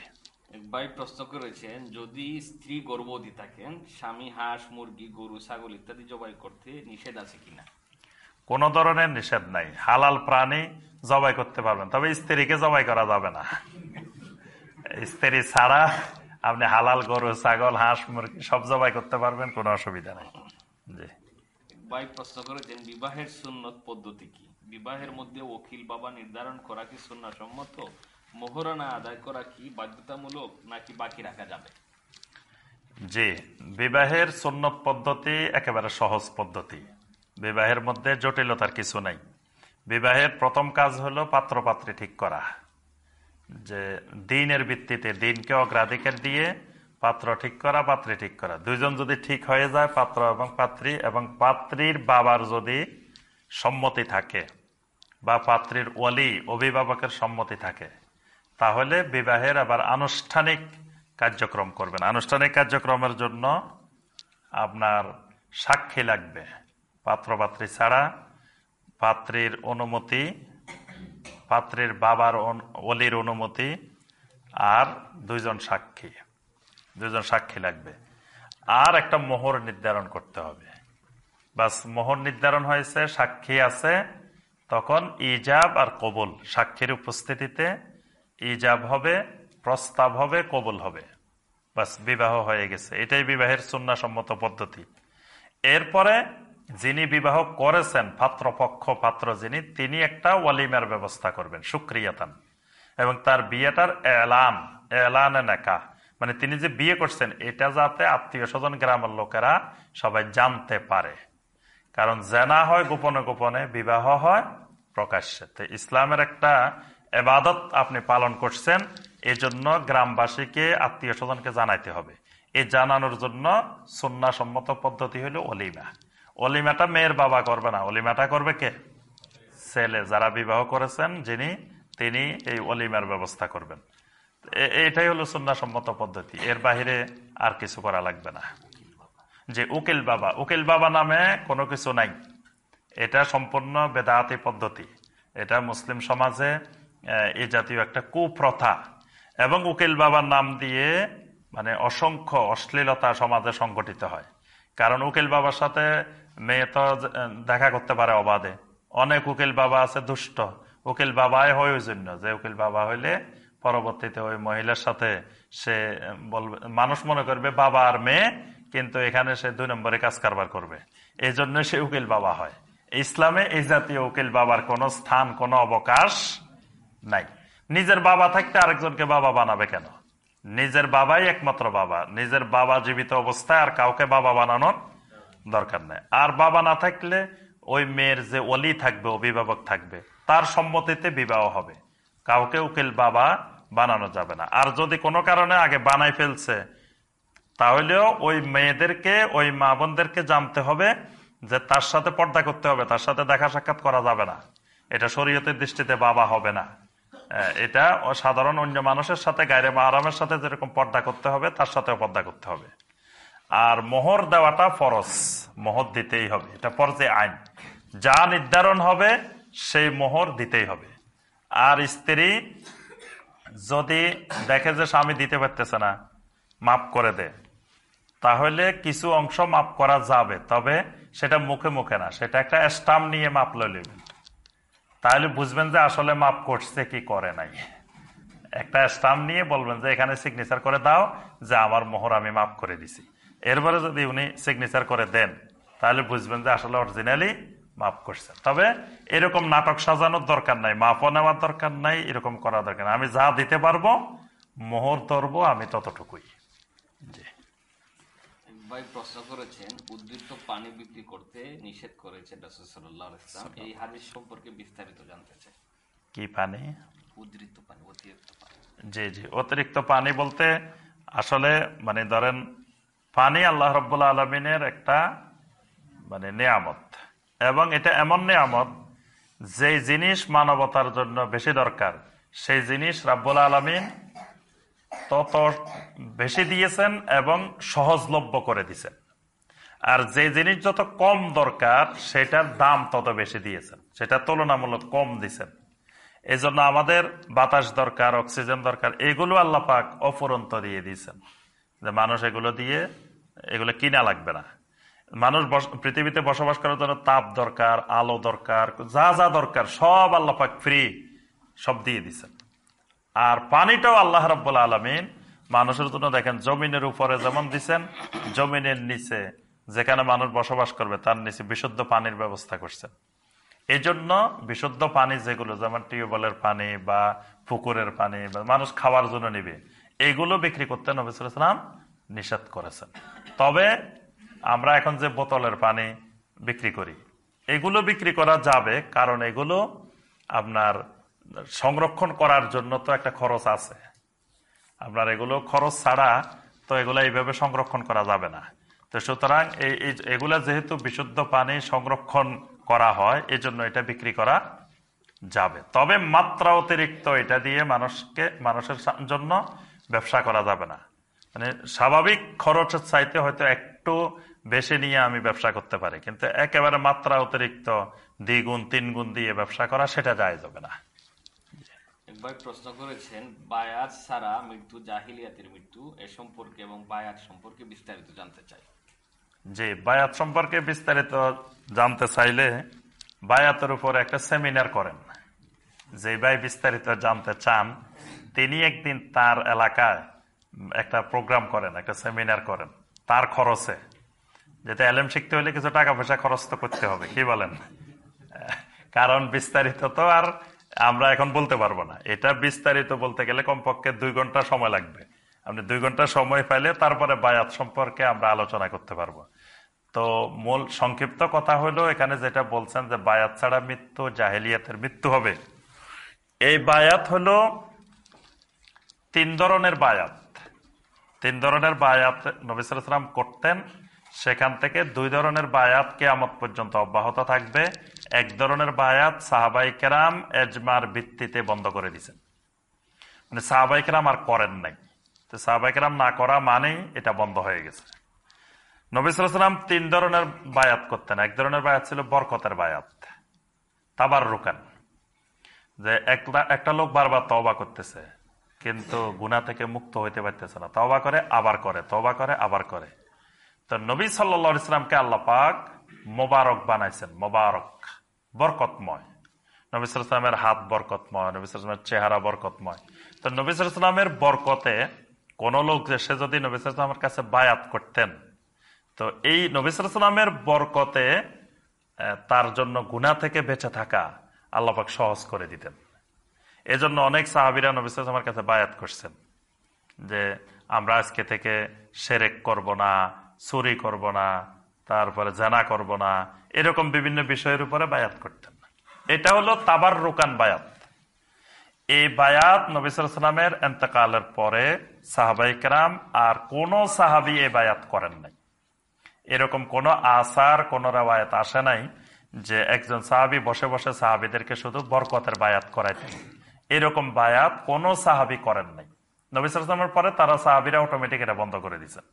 এক ভাই প্রশ্ন করেছেন যদি স্ত্রী গর্ভবতী থাকেন স্বামী হাঁস মুরগি গরু ছাগল ইত্যাদি জবাই করতে নিষেধ আছে কিনা? কোনো ধরনের নিষেধ নাই। হালাল প্রাণী জবাই করতে পারবেন তবে স্ত্রীকে জবাই করা যাবে না। স্ত্রী ছাড়া আপনি হালাল গরু ছাগল হাঁস মুরগি সব জবাই করতে পারবেন কোনো অসুবিধা নেই। জি। ভাই প্রশ্ন করেছেন বিবাহের সুন্নত পদ্ধতি কি? বিবাহের মধ্যে ওকিল বাবা নির্ধারণ করা কি সুন্না সম্মত মোহরানা আদায় করা কি বাধ্যতামূলক নাকি বাকি রাখা যাবে? জি বিবাহের সুন্নত পদ্ধতি একেবারে সহজ পদ্ধতি। বিবাহের মধ্যে জটিলতার কিছু নাই। বিবাহের প্রথম কাজ হলো পাত্রপাত্রী ঠিক করা। যে দিনের ভিত্তিতে দিনকে অগ্রাধিকার দিয়ে পাত্র ঠিক করা, পাত্রী ঠিক করা। দুইজন যদি ঠিক হয়ে যায়, পাত্র এবং পাত্রী, এবং পাত্রীর বাবার যদি সম্মতি থাকে বা পাত্রীর ওলি অভিভাবকের সম্মতি থাকে, তাহলে বিবাহের আবার আনুষ্ঠানিক কার্যক্রম করবেন। আনুষ্ঠানিক কার্যক্রমের জন্য আপনার সাক্ষী লাগবে। পাত্রপাত্রী ছাড়া পাত্রীর অনুমতি পাত্রীর বাবার অলির অনুমতি আর দুইজন সাক্ষী। দুইজন সাক্ষী লাগবে। আর একটা মোহর নির্ধারণ করতে হবে। বাস মোহর নির্ধারণ হয়েছে, সাক্ষী আছে, তখন ইজাব আর কবুল। সাক্ষীর উপস্থিতিতে ইজাব হবে, প্রস্তাব হবে, কবুল হবে। বাস বিবাহ হয়ে গেছে। এটাই বিবাহের সুন্নাসম্মত পদ্ধতি। এরপরে যিনি বিবাহ করেছেন, পাত্রপক্ষ, পাত্র যিনি, তিনি একটা ওয়ালিমার ব্যবস্থা করবেন সুক্রিয়াতান এবং তার বিয়েটার এলান, এলানে নেকা। মানে তিনি যে বিয়ে করছেন, এটা যাতে আত্মীয় স্বজন, গ্রামের লোকেরা সবাই জানতে পারে। কারণ জেনা হয় গোপনে গোপনে, বিবাহ হয় প্রকাশ্যে। তো ইসলামের একটা এবাদত আপনি পালন করছেন, এজন্য গ্রামবাসীকে, আত্মীয় স্বজনকে জানাইতে হবে। এই জানানোর জন্য সম্মত পদ্ধতি হলো অলিমা অলিমাটা মেয়ের বাবা করবে না। অলিমাটা করবে কে? ছেলে। যারা বিবাহ করেছেন, যিনি, তিনি এই অলিমার ব্যবস্থা করবেন। এ- এটাই হলো সম্মত পদ্ধতি। এর বাহিরে আর কিছু করা লাগবে না। যে উকিল বাবা উকিল বাবা নামে কোনো কিছু নাই। এটা সম্পূর্ণ বেদাতি পদ্ধতি। এটা মুসলিম সমাজে এই জাতীয় একটা কুপ্রথা। এবং উকিল বাবার নাম দিয়ে মানে অসংখ্য অশ্লীলতা সমাজে সংগঠিত হয়। কারণ উকিল বাবার সাথে মেয়ে তো দেখা করতে পারে অবাধে। অনেক উকিল বাবা আছে দুষ্ট। উকিল বাবাই হয় ওই জন্য যে উকিল বাবা হইলে পরবর্তীতে ওই মহিলার সাথে সে বলবে, মানুষ মনে করবে বাবা আর মেয়ে, কিন্তু এখানে সে দুই নম্বরে কাজ কারবার করবে। এই জন্য সে উকিল বাবা হয়। ইসলামে এই জাতীয় উকিল বাবার কোনো স্থান, কোনো অবকাশ নাই। নিজের বাবা থাকতে আরেকজনকে বাবা বানাবে কেন? নিজের বাবাই একমাত্র বাবা। নিজের বাবা জীবিত অবস্থায় আর কাউকে বাবা বানানোর দরকার নেই। আর বাবা না থাকলে ওই মেয়ের যে অলি থাকবে, অভিভাবক থাকবে, তার সম্মতিতে বিবাহ হবে। কাউকে উকিল বাবা বানানো যাবে না। আর যদি কোনো কারণে আগে বানাই ফেলছে, তাহলেও ওই মেয়েদেরকে, ওই মা বোনদেরকে জানতে হবে যে তার সাথে পর্দা করতে হবে, তার সাথে দেখা সাক্ষাৎ করা যাবে না। এটা শরীয়তের দৃষ্টিতে বাবা হবে না। এটা সাধারণ অন্য মানুষের সাথে গায়ে আরামের সাথে যেরকম পর্দা করতে হবে, তার সাথেও পর্দা করতে হবে। আর মোহর দেওয়াটা ফরজ, মোহর দিতেই হবে, এটা ফরজে আইন। যা নির্ধারণ হবে, সেই মোহর দিতেই হবে। আর স্ত্রী যদি দেখে যে স্বামী দিতে পারতেছে না, মাফ করে দে। তাহলে কিছু অংশ মাপ করা যাবে, তবে সেটা মুখে মুখে না, সেটা একটা স্টাম্প নিয়ে মাপ লইলেন তাহলে বুঝবেন যে আসলে মাপ করছে কি করে নাই। একটা স্টাম্প নিয়ে বলবেন যে এখানে সিগনেচার করে দাও, যে আমার মোহর আমি মাফ করে দিছি। এরপরে যদি উনি সিগনেচার করে দেন তাহলে বুঝবেন যে আসলে অরিজিনালি মাফ করছেন। তবে এরকম নাটক সাজানোর দরকার নাই মাপও নেওয়ার দরকার নাই এরকম করার দরকার আমি যা দিতে পারব মোহর ধরবো আমি ততটুকুই। ভাই প্রশ্ন করেছেন উদ্বৃত্ত পানি বিক্রি করতে নিষেধ করেছে ইসলাম এই হাদিস সম্পর্কে বিস্তারিত জানতে চাই। কি পানি? উদ্বৃত্ত পানি অতিরিক্ত পানি। জি জি। অতিরিক্ত পানি বলতে আসলে মানে ধরেন পানি আল্লাহ রব্বুল্লা আলমিনের একটা মানে নিয়ামত। এবং এটা এমন নিয়ামত যে জিনিস মানবতার জন্য বেশি দরকার। সেই জিনিস রাব্বুল আলমিন তত বেশি দিয়েছেন এবং সহজলভ্য করে দিয়েছেন। আর যে জিনিস যত কম দরকার, সেটার দাম তত বেশি দিয়েছেন। সেটা তুলনামূলক কম দিছেন এই আমাদের বাতাস দরকার, অক্সিজেন দরকার, এগুলো আল্লাহ পাক অফুরন্ত দিয়ে দিয়েছেন। যে মানুষ এগুলো দিয়ে, এগুলো কিনা লাগবে না। মানুষ পৃথিবীতে বসবাস করার জন্য তাপ দরকার, আলো দরকার, যা যা দরকার, সব আল্লাহ পাক ফ্রি সব দিয়ে দিচ্ছেন আর পানিটাও আল্লাহ রব্বুল আলমিন মানুষের জন্য, দেখেন জমিনের উপরে যেমন দিচ্ছেন জমিনের নিচে যেখানে মানুষ বসবাস করবে, তার নিচে বিশুদ্ধ পানির ব্যবস্থা করছেন। এই জন্য বিশুদ্ধ পানি যেগুলো, যেমন টিউবওয়েলের পানি বা পুকুরের পানি, বা মানুষ খাওয়ার জন্য নিবে এগুলো বিক্রি করতে নবিসাম নিষেধ করেছেন। তবে আমরা এখন যে বোতলের পানি বিক্রি করি, এগুলো বিক্রি করা যাবে কারণ এগুলো আপনার সংরক্ষণ করার জন্য তো একটা খরচ আছে। আপনার এগুলো খরচ ছাড়া তো এগুলো এইভাবে সংরক্ষণ করা যাবে না। তো সুতরাং এই এগুলা যেহেতু বিশুদ্ধ পানি সংরক্ষণ করা হয় এই জন্য এটা বিক্রি করা যাবে। তবে মাত্রা অতিরিক্ত এটা দিয়ে মানুষকে, মানুষের জন্য ব্যবসা করা যাবে না। মানে স্বাভাবিক খরচের চাইতে হয়তো একটু বেশি নিয়ে আমি ব্যবসা করতে পারি কিন্তু একেবারে মাত্রা অতিরিক্ত দ্বিগুণ তিন গুণ দিয়ে ব্যবসা করা সেটা যায় যাবে না। একবার প্রশ্ন করেছেন বায়াত সারা মৃত্যু জাহিলিয়াতের মৃত্যু এ সম্পর্কে এবং বায়াত সম্পর্কে বিস্তারিত জানতে চাই। জি বায়াত সম্পর্কে বিস্তারিত জানতে চাইলে বায়াতের উপর একটা সেমিনার করেন। যে ভাই বিস্তারিত জানতে চান তিনি একদিন তার এলাকায় একটা প্রোগ্রাম করেন, একটা সেমিনার করেন। তার খরচে। যেটা এলএম শিখতে হলে কিছু টাকা পয়সা খরচ তো করতে হবে, কি বলেন? কারণ বিস্তারিত তো আর আমরা এখন বলতে পারব না। এটা বিস্তারিত বলতে গেলে কমপক্ষে দুই ঘণ্টা সময় লাগবে। আপনি দুই ঘণ্টা সময় পাইলে তারপরে বায়াত সম্পর্কে আমরা আলোচনা করতে পারব। তো মূল সংক্ষিপ্ত কথা হলো এখানে যেটা বলছেন যে বায়াত ছাড়া মৃত্যু, জাহেলিয়াতের মৃত্যু হবে। এই বায়াত হলো তিন ধরনের বায়াত। তিন ধরনের বায়াত নবিসাম করতেন। সেখান থেকে দুই ধরনের বায়াত কেয়ামত পর্যন্ত অব্যাহত থাকবে। এক ধরনের বায়াত সাহাবাই কেরাম এজমার ভিত্তিতে বন্ধ করে দিছেন মানে সাহাবাই কেরাম আর করেন নাই। তো সাহাবাই কেরাম না করা মানেই এটা বন্ধ হয়ে গেছে। নবিসাম তিন ধরনের বায়াত করতেন। এক ধরনের বায়াত ছিল বরকতের বায়াত। তাবার রুকান যে একটা লোক বারবার তবা করতেছে। কিন্তু গুনা থেকে মুক্ত হইতে পারতেছে না। তবা করে, আবার করে তবা করে, আবার করে। তো নবী সাল্লা ইসলামকে আল্লাহ পাক মোবারক বানাইছেন, মোবারক, বরকতময়। নবিসামের হাত বরকতময় নবিসামের চেহারা বরকতময়। তো নবিসামের বরকতে কোন লোক সে যদি নবিসামের কাছে বায়াত করতেন, তো এই নবিসামের বরকতে তার জন্য গুণা থেকে বেঁচে থাকা আল্লাপাক সহজ করে দিতেন। এজন্য অনেক সাহাবিরা নবিসামের কাছে বায়াত করছেন যে, আমরা আজকে থেকে সেরেক করব না, চুরি করব না, তারপরে জানা করব না। এরকম বিভিন্ন বিষয়ের উপরে বায়াত করতেন। এটা হলো তাবার রোকান বায়াত। এই বায়াত নবিসামের এন্তকালের পরে সাহাবাইকরাম আর কোন সাহাবি এই বায়াত করেন নাই। এরকম কোন আসার, কোন রেওয়ায়ত আসে নাই যে, একজন সাহাবি বসে বসে সাহাবিদেরকে শুধু বরকতের বায়াত করাইতেন। এরকম বায়াত কোন সাহাবি করেন নাই। নবিসামের পরে তারা সাহাবিরা অটোমেটিক এটা বন্ধ করে দিচ্ছেন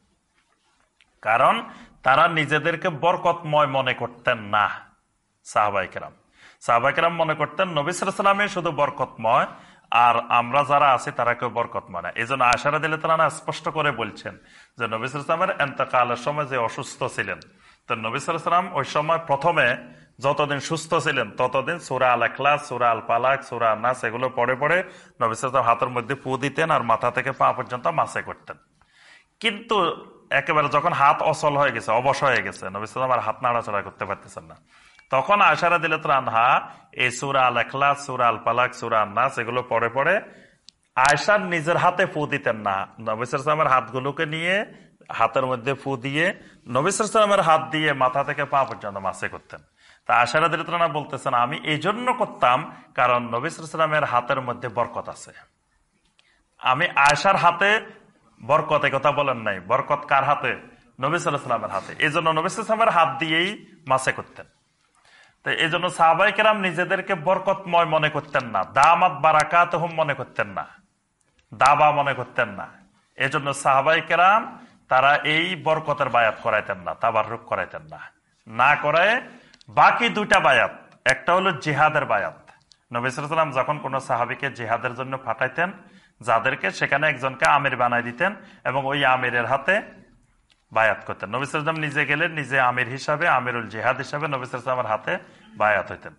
কারণ তারা নিজেদেরকে বরকতময় মনে করতেন না সাহবাইকেরাম সাহবাইকেরাম মনে করতেন নবিসামে শুধু বরকতময়, আর আমরা যারা আছি তারা কেউ বরকতময় না। এই জন্য আশারা দিলে তারা স্পষ্ট করে বলছেন যে নবিসামের এন্তকালের সময় যে অসুস্থ ছিলেন, তো নবিসাম ওই সময় প্রথমে যতদিন সুস্থ ছিলেন, ততদিন সুরা আল এখলাস সুরা আল পালাক সুরা নাস এগুলো পড়ে পড়ে নবিসাম হাতের মধ্যে পু দিতেন আর মাথা থেকে পা পর্যন্ত মাসে করতেন। কিন্তু একেবারে যখন হাত অচল হয়ে গেছে, অবশ হয়ে গেছে নবিসাম আর হাত নাড়াচড়া করতে পারতেছেন না। তখন আশারা দিলে তো রানহা এই সুরা আল এখলাস সুরা আল পালাক সুরা নাস এগুলো পড়ে পড়ে আয়সার নিজের হাতে ফু দিতেন না। নবিসামের হাতগুলোকে নিয়ে হাতের মধ্যে ফু দিয়ে নবিসামের হাত দিয়ে মাথা থেকে পা পর্যন্ত মাসে করতেন। তা আশারা দিলতনা বলতেছেন, আমি এই জন্য করতাম কারণ নবিসামের হাতের মধ্যে বরকত আছে। আমি আয়সার হাতে বরকত কথা বলেন নাই। বরকত কার হাতে? নবী সাল্লামের হাতে। এই জন্য নবী সালামের হাত দিয়েই মাসে করতেন। তো এই জন্য সাহাবাই কেরাম নিজেদেরকে বরকতময় মনে করতেন না। দামাত বারাকাত হুম মনে করতেন না। দাবা মনে করতেন না। এই জন্য সাহাবাই কেরাম তারা এই বরকতের বায়াত করাইতেন না তাবার রূপ করাইতেন না। না করায় বাকি দুইটা বায়াত, একটা হলো জেহাদের বায়াত। নবিসাম যখন কোন সাহাবিকে জেহাদের জন্য ফাটাইতেন যাদেরকে সেখানে একজনকে আমির বানাই দিতেন এবং ওই আমিরের হাতে বায়াত করতেন। নবিসাম নিজে গেলে নিজে আমির হিসাবে, আমিরুল জেহাদ হিসাবে নবিসামের হাতে বায়াত হইতেন।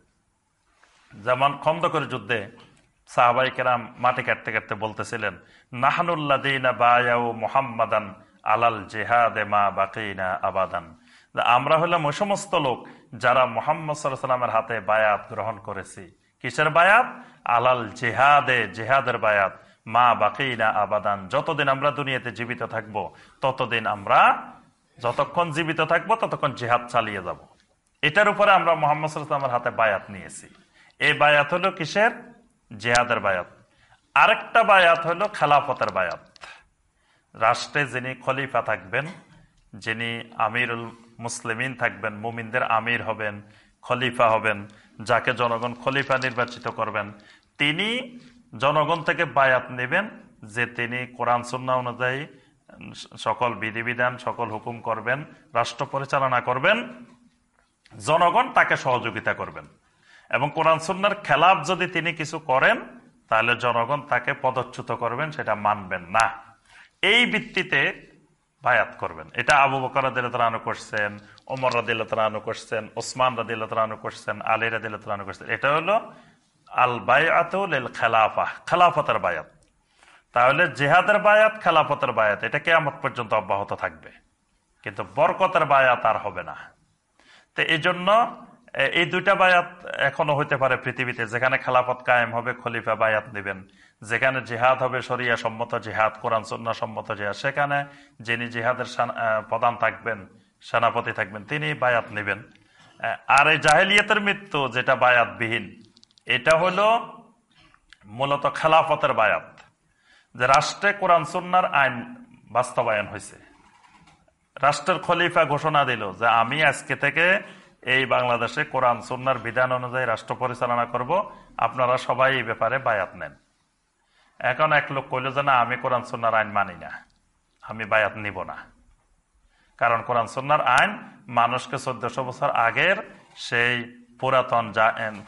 যেমন খন্দকর যুদ্ধে সাহাবাই কেরাম মাটি কাটতে কাটতে বলতেছিলেন নাহানুল্লাদিনা বায়াউ মোহাম্মদান আলাল জেহাদে মা বাকিনা আবাদান। আমরা হলাম ওই সমস্ত লোক যারা মোহাম্মদ সাল্লামের হাতে বায়াত গ্রহণ করেছি। কিসের বায়াত? আলাল জেহাদে, জেহাদের বায়াত। মা বাকিনা আবাদান। যতদিন আমরা দুনিয়াতে জীবিত থাকব, ততদিন আমরা যতক্ষণ জীবিত থাকব, ততক্ষণ জেহাদ চালিয়ে যাব। এটার উপরে আমরা মোহাম্মদ সাল্লামের হাতে বায়াত নিয়েছি। এই বায়াত হলো কিসের? জেহাদের বায়াত। আরেকটা বায়াত হলো খেলাফতের বায়াত। রাষ্ট্রে যিনি খলিফা থাকবেন, যিনি আমিরুল মুসলিমিন থাকবেন, মুমিনদের আমির হবেন, খলিফা হবেন, যাকে জনগণ খলিফা নির্বাচিত করবেন। তিনি জনগণ থেকে বায়াত নেবেন যে তিনি কোরআন সুন্না অনুযায়ী সকল বিধিবিধান, সকল হুকুম করবেন, রাষ্ট্র পরিচালনা করবেন, জনগণ তাকে সহযোগিতা করবেন। এবং কোরআন সুন্নার খেলাফ যদি তিনি কিছু করেন, তাহলে জনগণ তাকে পদচ্যুত করবেন, সেটা মানবেন না। এই ভিত্তিতে বায়াত করবেন। এটা আবু বকর রাদিল্লাহু করছেন, ওমর রাদিল্লাহু করছেন, ওসমান রাদিল্লাহু করছেন, আলী রাদিল্লাহু করছেন। এটা হলো আল বায়াতুল খেলাফা খেলাফতের বায়াত। তাহলে জেহাদের বায়াত, খেলাফতের বায়াত, এটা কেমন পর্যন্ত অব্যাহত থাকবে। কিন্তু বরকতের বায়াত আর হবে না। তো এই জন্য এই দুইটা বায়াত এখনও হইতে পারে পৃথিবীতে, যেখানে খেলাফত কায়েম হবে, খলিফা বায়াত নেবেন। যেখানে জেহাদ হবে সরিয়া সম্মত জেহাদ, কোরআন সন্না সম্মত জেহাদ। সেখানে যিনি জেহাদের প্রধান থাকবেন, সেনাপতি থাকবেন, তিনি বায়াত নেবেন। আর এই জাহেলিয়াতের মৃত্যু যেটা বায়াতবিহীন, এটা হলো মূলত খেলাফতের বায়াত, যে রাষ্ট্রে কোরআন সন্ন্যার আইন বাস্তবায়ন হয়েছে। রাষ্ট্রের খলিফা ঘোষণা দিল যে আমি আজকে থেকে এই বাংলাদেশে কোরআন সন্ন্যার বিধান অনুযায়ী রাষ্ট্র পরিচালনা করব। আপনারা সবাই এই ব্যাপারে বায়াত নেন। এখন এক লোক কইল যে, না, আমি কোরআন সন্ন্যার আইন মানি না। আমি বায়াত নিব না। কারণ কোরআন সন্ন্যার আইন মানুষকে চোদ্দশো বছর আগের সেই পুরাতন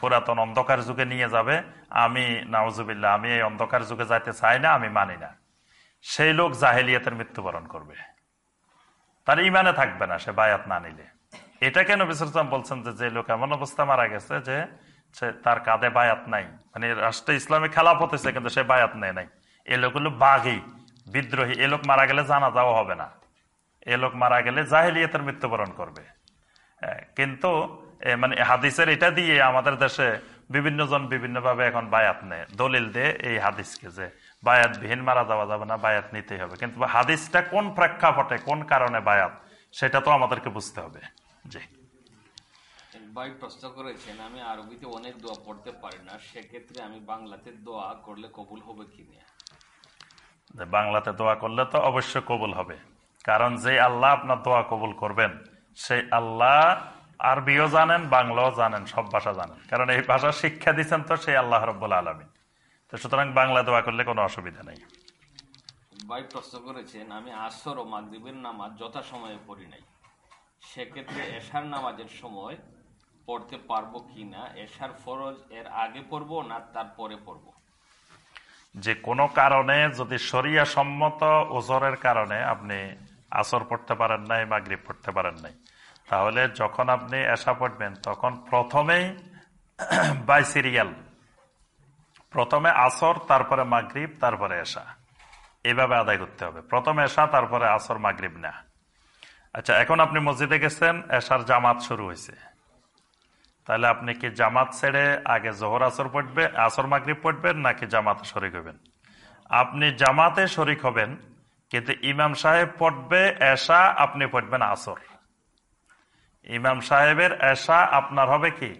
পুরাতন অন্ধকার যুগে নিয়ে যাবে। আমি নাউজুবিল্লা আমি এই অন্ধকার যুগে যাইতে চাই না, আমি মানি না। সেই লোক জাহেলিয়াতের মৃত্যুবরণ করবে। তার ইমানে থাকবে না সে বায়াত না নিলে। এটা কেন বিসর্জন বলছেন যে যে লোক এমন অবস্থা মারা গেছে যে তার কাঁধে বায়াত নাই। মানে রাষ্ট্র ইসলামী খেলাপ হতেছে কিন্তু সে বায়াত নেয় নাই। এ লোক হলো বাঘি, বিদ্রোহী। এ লোক মারা গেলে জানা যাওয়া হবে না। এ লোক মারা গেলে জাহেলিয়াতের মৃত্যুবরণ করবে। কিন্তু মানে হাদিসের এটা দিয়ে আমাদের দেশে বিভিন্ন জন বিভিন্ন ভাবে এখন বায়াত নেয়। দলিল দেয় এই হাদিসকে যে বায়াত বিহীন মারা যাওয়া যাবে না, বায়াত নিতেই হবে। কিন্তু হাদিসটা কোন প্রেক্ষাপটে, কোন কারণে বায়াত, সেটা তো আমাদেরকে বুঝতে হবে। জি। ভাই প্রশ্ন করেছেন আমি আরবিতে অনেক দোয়া পড়তে পারি না সেক্ষেত্রে আমি বাংলাতে দোয়া করলে কবুল হবে কি না? বাংলাতে দোয়া করলে তো অবশ্যই কবুল হবে। কারণ যে আল্লাহ আপনার দোয়া কবুল করবেন সেই আল্লাহ আরবিও জানেন বাংলাও জানেন সব ভাষা জানেন। কারণ এই ভাষা শিক্ষা দিচ্ছেন তো সেই আল্লাহ রব্বুল আলমী তো সুতরাং বাংলা দোয়া করলে কোনো অসুবিধা নেই। ভাই প্রশ্ন করেছেন আমি আসর ও মাগরিবের নামাজ যথাসময়ে পড়ি নাই সেক্ষেত্রে এশার নামাজের সময় পড়তে পারব কি না এশার ফরজ এর আগে পড়ব না তারপরে পড়ব? যে কোনো কারণে যদি সরিয়া সম্মত ওজরের কারণে আপনি আসর পড়তে পারেন নাই, মাগরিব পড়তে পারেন নাই, তাহলে যখন আপনি এসা পড়বেন, তখন প্রথমেই বাই সিরিয়াল। প্রথমে আসর, তারপরে মাগরিব, তারপরে এসা এভাবে আদায় করতে হবে। প্রথমে এসা তারপরে আসর, মাগরিব না। আচ্ছা এখন আপনি মসজিদে গেছেন এসার জামাত শুরু হয়েছে। তাহলে আপনি কি জামাত ছেড়ে আগে জোহর আসর পড়বে, আসর মাগরিব পড়বেন নাকি জামাতে শরিক হবেন? আপনি জামাতে শরিক হবেন, কিন্তু ইমাম সাহেব পড়বে এসা আপনি পড়বেন আসর। ইমাম সাহেবের এসা আপনার হবে কি?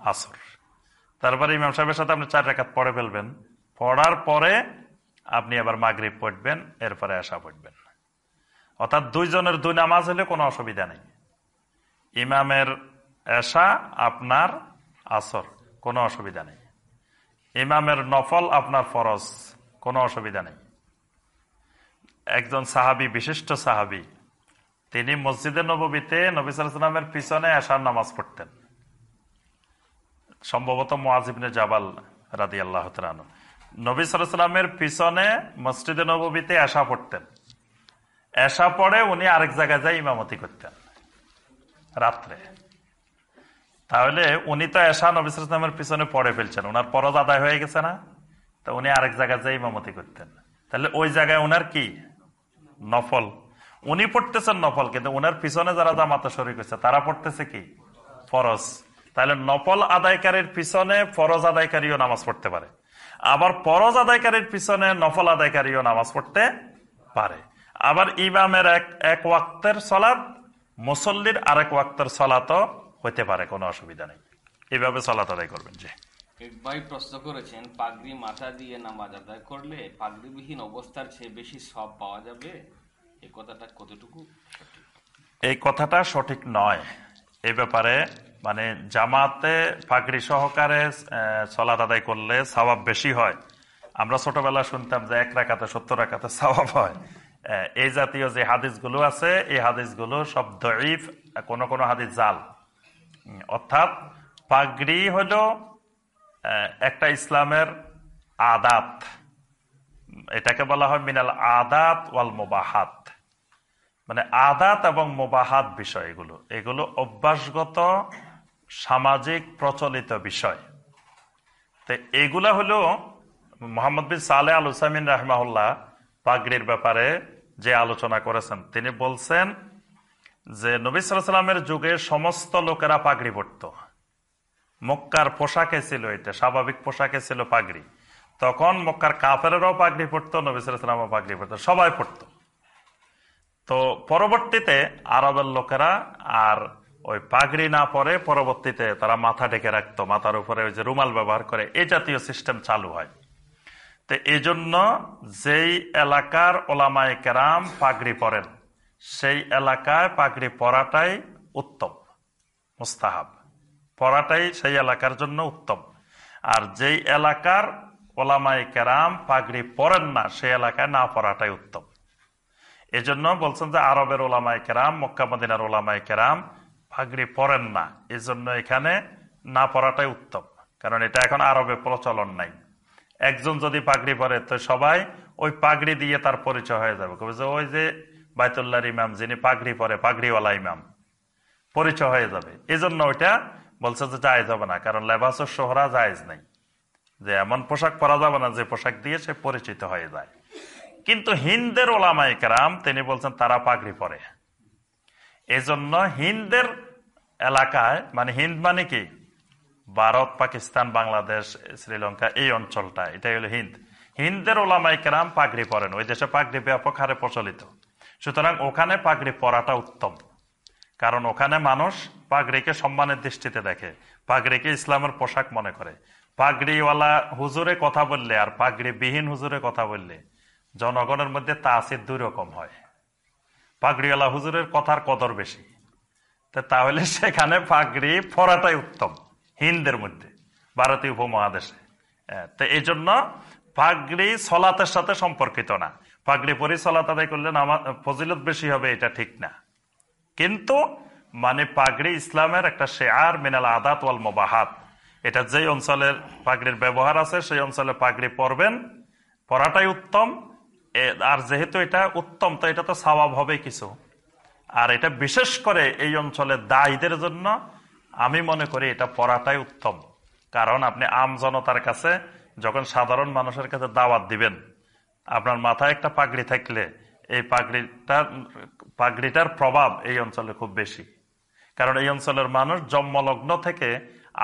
আসর। তারপরে ইমাম সাহেবের সাথে আপনি চার রেখাত পড়ে ফেলবেন। পড়ার পরে আপনি আবার মাগরিব পড়বেন, এরপরে এসা পড়বেন। অর্থাৎ দুইজনের দুই নামাজ হলে কোনো অসুবিধা নেই। ইমামের এসা আপনার আসর, কোনো অসুবিধা নেই। ইমামের নফল আপনার ফরজ, কোনো অসুবিধা নেই। একজন সাহাবি, বিশিষ্ট সাহাবি, তিনি মসজিদে নবীতে নবী সালামের পিছনে এসার নামাজ পড়তেন। সম্ভবত মোয়াজিবনে জাবাল রাদি আল্লাহ নবী সালামের পিছনে মসজিদে নবীতে এসা পড়তেন। এসা পড়ে উনি আরেক জায়গায় যাই ইমামতি করতেন। রাত্রে। তাহলে উনি তো এসা নবী সালামের পিছনে পড়ে ফেলছেন। ওনার পরজ আদায় হয়ে গেছে না? তো উনি আরেক জায়গায় যাই ইমামতি করতেন। তাহলে ওই জায়গায় ওনার কি? নফল। উনি পড়তেছেন নফল, কিন্তু ওনার পিছনে যারা জামাতে শরীর করছে তারা পড়তেছে কি? ফরজ। তাহলে নফল আদায়কারীর পিছনে ফরজ আদায়কারীও নামাজ পড়তে পারে। আবার ফরজ আদায়কারীর পিছনে নফল আদায়কারীও নামাজ পড়তে পারে। আবার ইমামের এক এক ওয়াক্তের সলাদ মুসল্লির আরেক ওয়াক্তের সলাতও হইতে পারে কোনো অসুবিধা নেই। এইভাবে সলাত আদায় করবেন যে ভাই প্রশ্ন করেছেন পাগড়ি মাথা দিয়ে নামাজ আদায় করলে পাগড়িবিহীন অবস্থার চেয়ে বেশি সব পাওয়া যাবে? এই কথাটা কতটুকু এই কথাটা সঠিক নয়। এই ব্যাপারে মানে জামাতে পাগড়ি সহকারে সলাত আদায় করলে সবাব বেশি হয়। আমরা ছোটবেলা শুনতাম যে এক রাখাতে সত্তর রাখাতে সবাব হয়। এই জাতীয় যে হাদিসগুলো আছে এই হাদিসগুলো সব দরিফ কোন কোন হাদিস জাল। অর্থাৎ পাগড়ি হলো একটা ইসলামের আদাত এটাকে বলা হয় মিনাল আদাত ওয়াল মোবাহাত। মানে আদাত এবং মোবাহাত বিষয় এগুলো। এগুলো অভ্যাসগত, সামাজিক, প্রচলিত বিষয়। তো এগুলা হলো মোহাম্মদ বিন সালে আল হুসামিন রাহমাহুল্লাহ পাগড়ির ব্যাপারে যে আলোচনা করেছেন, তিনি বলছেন যে নবী সাল্লামের যুগে সমস্ত লোকেরা পাগড়ি পড়ত মক্কার পোশাকে ছিল এটা, স্বাভাবিক পোশাকে ছিল পাগড়ি। তখন মক্কার কাফেরেরাও পাগড়ি পড়তো নবী সাল্লামও পাগড়ি পড়তো সবাই পড়তো তো পরবর্তীতে আরবের লোকেরা আর ওই পাগড়ি না পরে পরবর্তীতে তারা মাথা ঢেকে রাখতো, মাথার উপরে ওই যে রুমাল ব্যবহার করে এই জাতীয় সিস্টেম চালু হয়। তো এই জন্য যেই এলাকার ওলামায় কেরাম পাগড়ি পরেন সেই এলাকায় পাগড়ি পরাটাই উত্তম, মুস্তাহাব। পরাটাই সেই এলাকার জন্য উত্তম। আর যেই এলাকার ওলামাই কেরাম পাগড়ি পরেন না সেই এলাকায় না পরাটাই উত্তম। এজন্য বলছেন যে আরবের ওলামাই কেরাম, মক্কা মদিনার ওলামাই কেরাম পাগড়ি পরেন না এই জন্য এখানে না পরাটাই উত্তম। কারণ এটা এখন আরবে প্রচলন নাই। একজন যদি পাগড়ি পরে, তো সবাই ওই পাগড়ি দিয়ে তার পরিচয় হয়ে যাবে। কবে যে ওই যে বাইতুল্লাহর ইমাম, যিনি পাগড়ি পরে, পাগড়িওয়ালা ইমাম। পরিচয় হয়ে যাবে। এই জন্য ওইটা বলছে যে জায়জ হবে না, কারণ লেবাসের সোহরা জায়জ নেই। যে এমন পোশাক পরা যাবে না, যে পোশাক দিয়ে সে পরিচিত হয়ে যায়। কিন্তু হিন্দের ওলামাই কেরাম, তিনি বলছেন তারা পাগড়ি পরে। এজন্য হিন্দের এলাকায় মানে হিন্দ মানে কি? ভারত, পাকিস্তান, বাংলাদেশ, শ্রীলঙ্কা, এই অঞ্চলটা এটাই হলো হিন্দ। হিন্দের ওলামাই কেরাম পাগড়ি পরেন। ওই দেশে পাগড়ি ব্যাপক হারে প্রচলিত। সুতরাং ওখানে পাগড়ি পরাটা উত্তম। কারণ ওখানে মানুষ পাগড়িকে সম্মানের দৃষ্টিতে দেখে, পাগড়িকে ইসলামের পোশাক মনে করে। পাগড়িওয়ালা হুজুরে কথা বললে আর পাগড়ি বিহীন হুজুরে কথা বললে জনগণের মধ্যে তাসির দুই রকম হয়। পাগড়িওয়ালা হুজুরের কথার কদর বেশি। তাহলে সেখানে পাগড়ি পরাটাই উত্তম, হিন্দের মধ্যে, ভারতীয় উপমহাদেশে। তো এই জন্য পাগড়ি সলাতের সাথে সম্পর্কিত না। পাগড়ি পরি সলাত আদায় করলে নামা ফজিলত বেশি হবে, এটা ঠিক না। কিন্তু মানে পাগড়ি ইসলামের একটা শেয়ার মিনাল আদাত ওয়াল মোবাহাত। এটা যেই অঞ্চলের পাগড়ির ব্যবহার আছে, সেই অঞ্চলে পাগড়ি পরবেন, পরাটাই উত্তম। আর যেহেতু এটা উত্তম, তো এটা তো স্বভাব হবে কিছু। আর এটা বিশেষ করে এই অঞ্চলের দায়ীদের জন্য আমি মনে করি এটা পড়াটাই উত্তম। কারণ আপনি আম জনতার কাছে যখন সাধারণ মানুষের কাছে দাওয়াত দিবেন আপনার মাথায় একটা পাগড়ি থাকলে এই পাগড়িটার পাগড়িটার প্রভাব এই অঞ্চলে খুব বেশি। কারণ এই অঞ্চলের মানুষ জন্মলগ্ন থেকে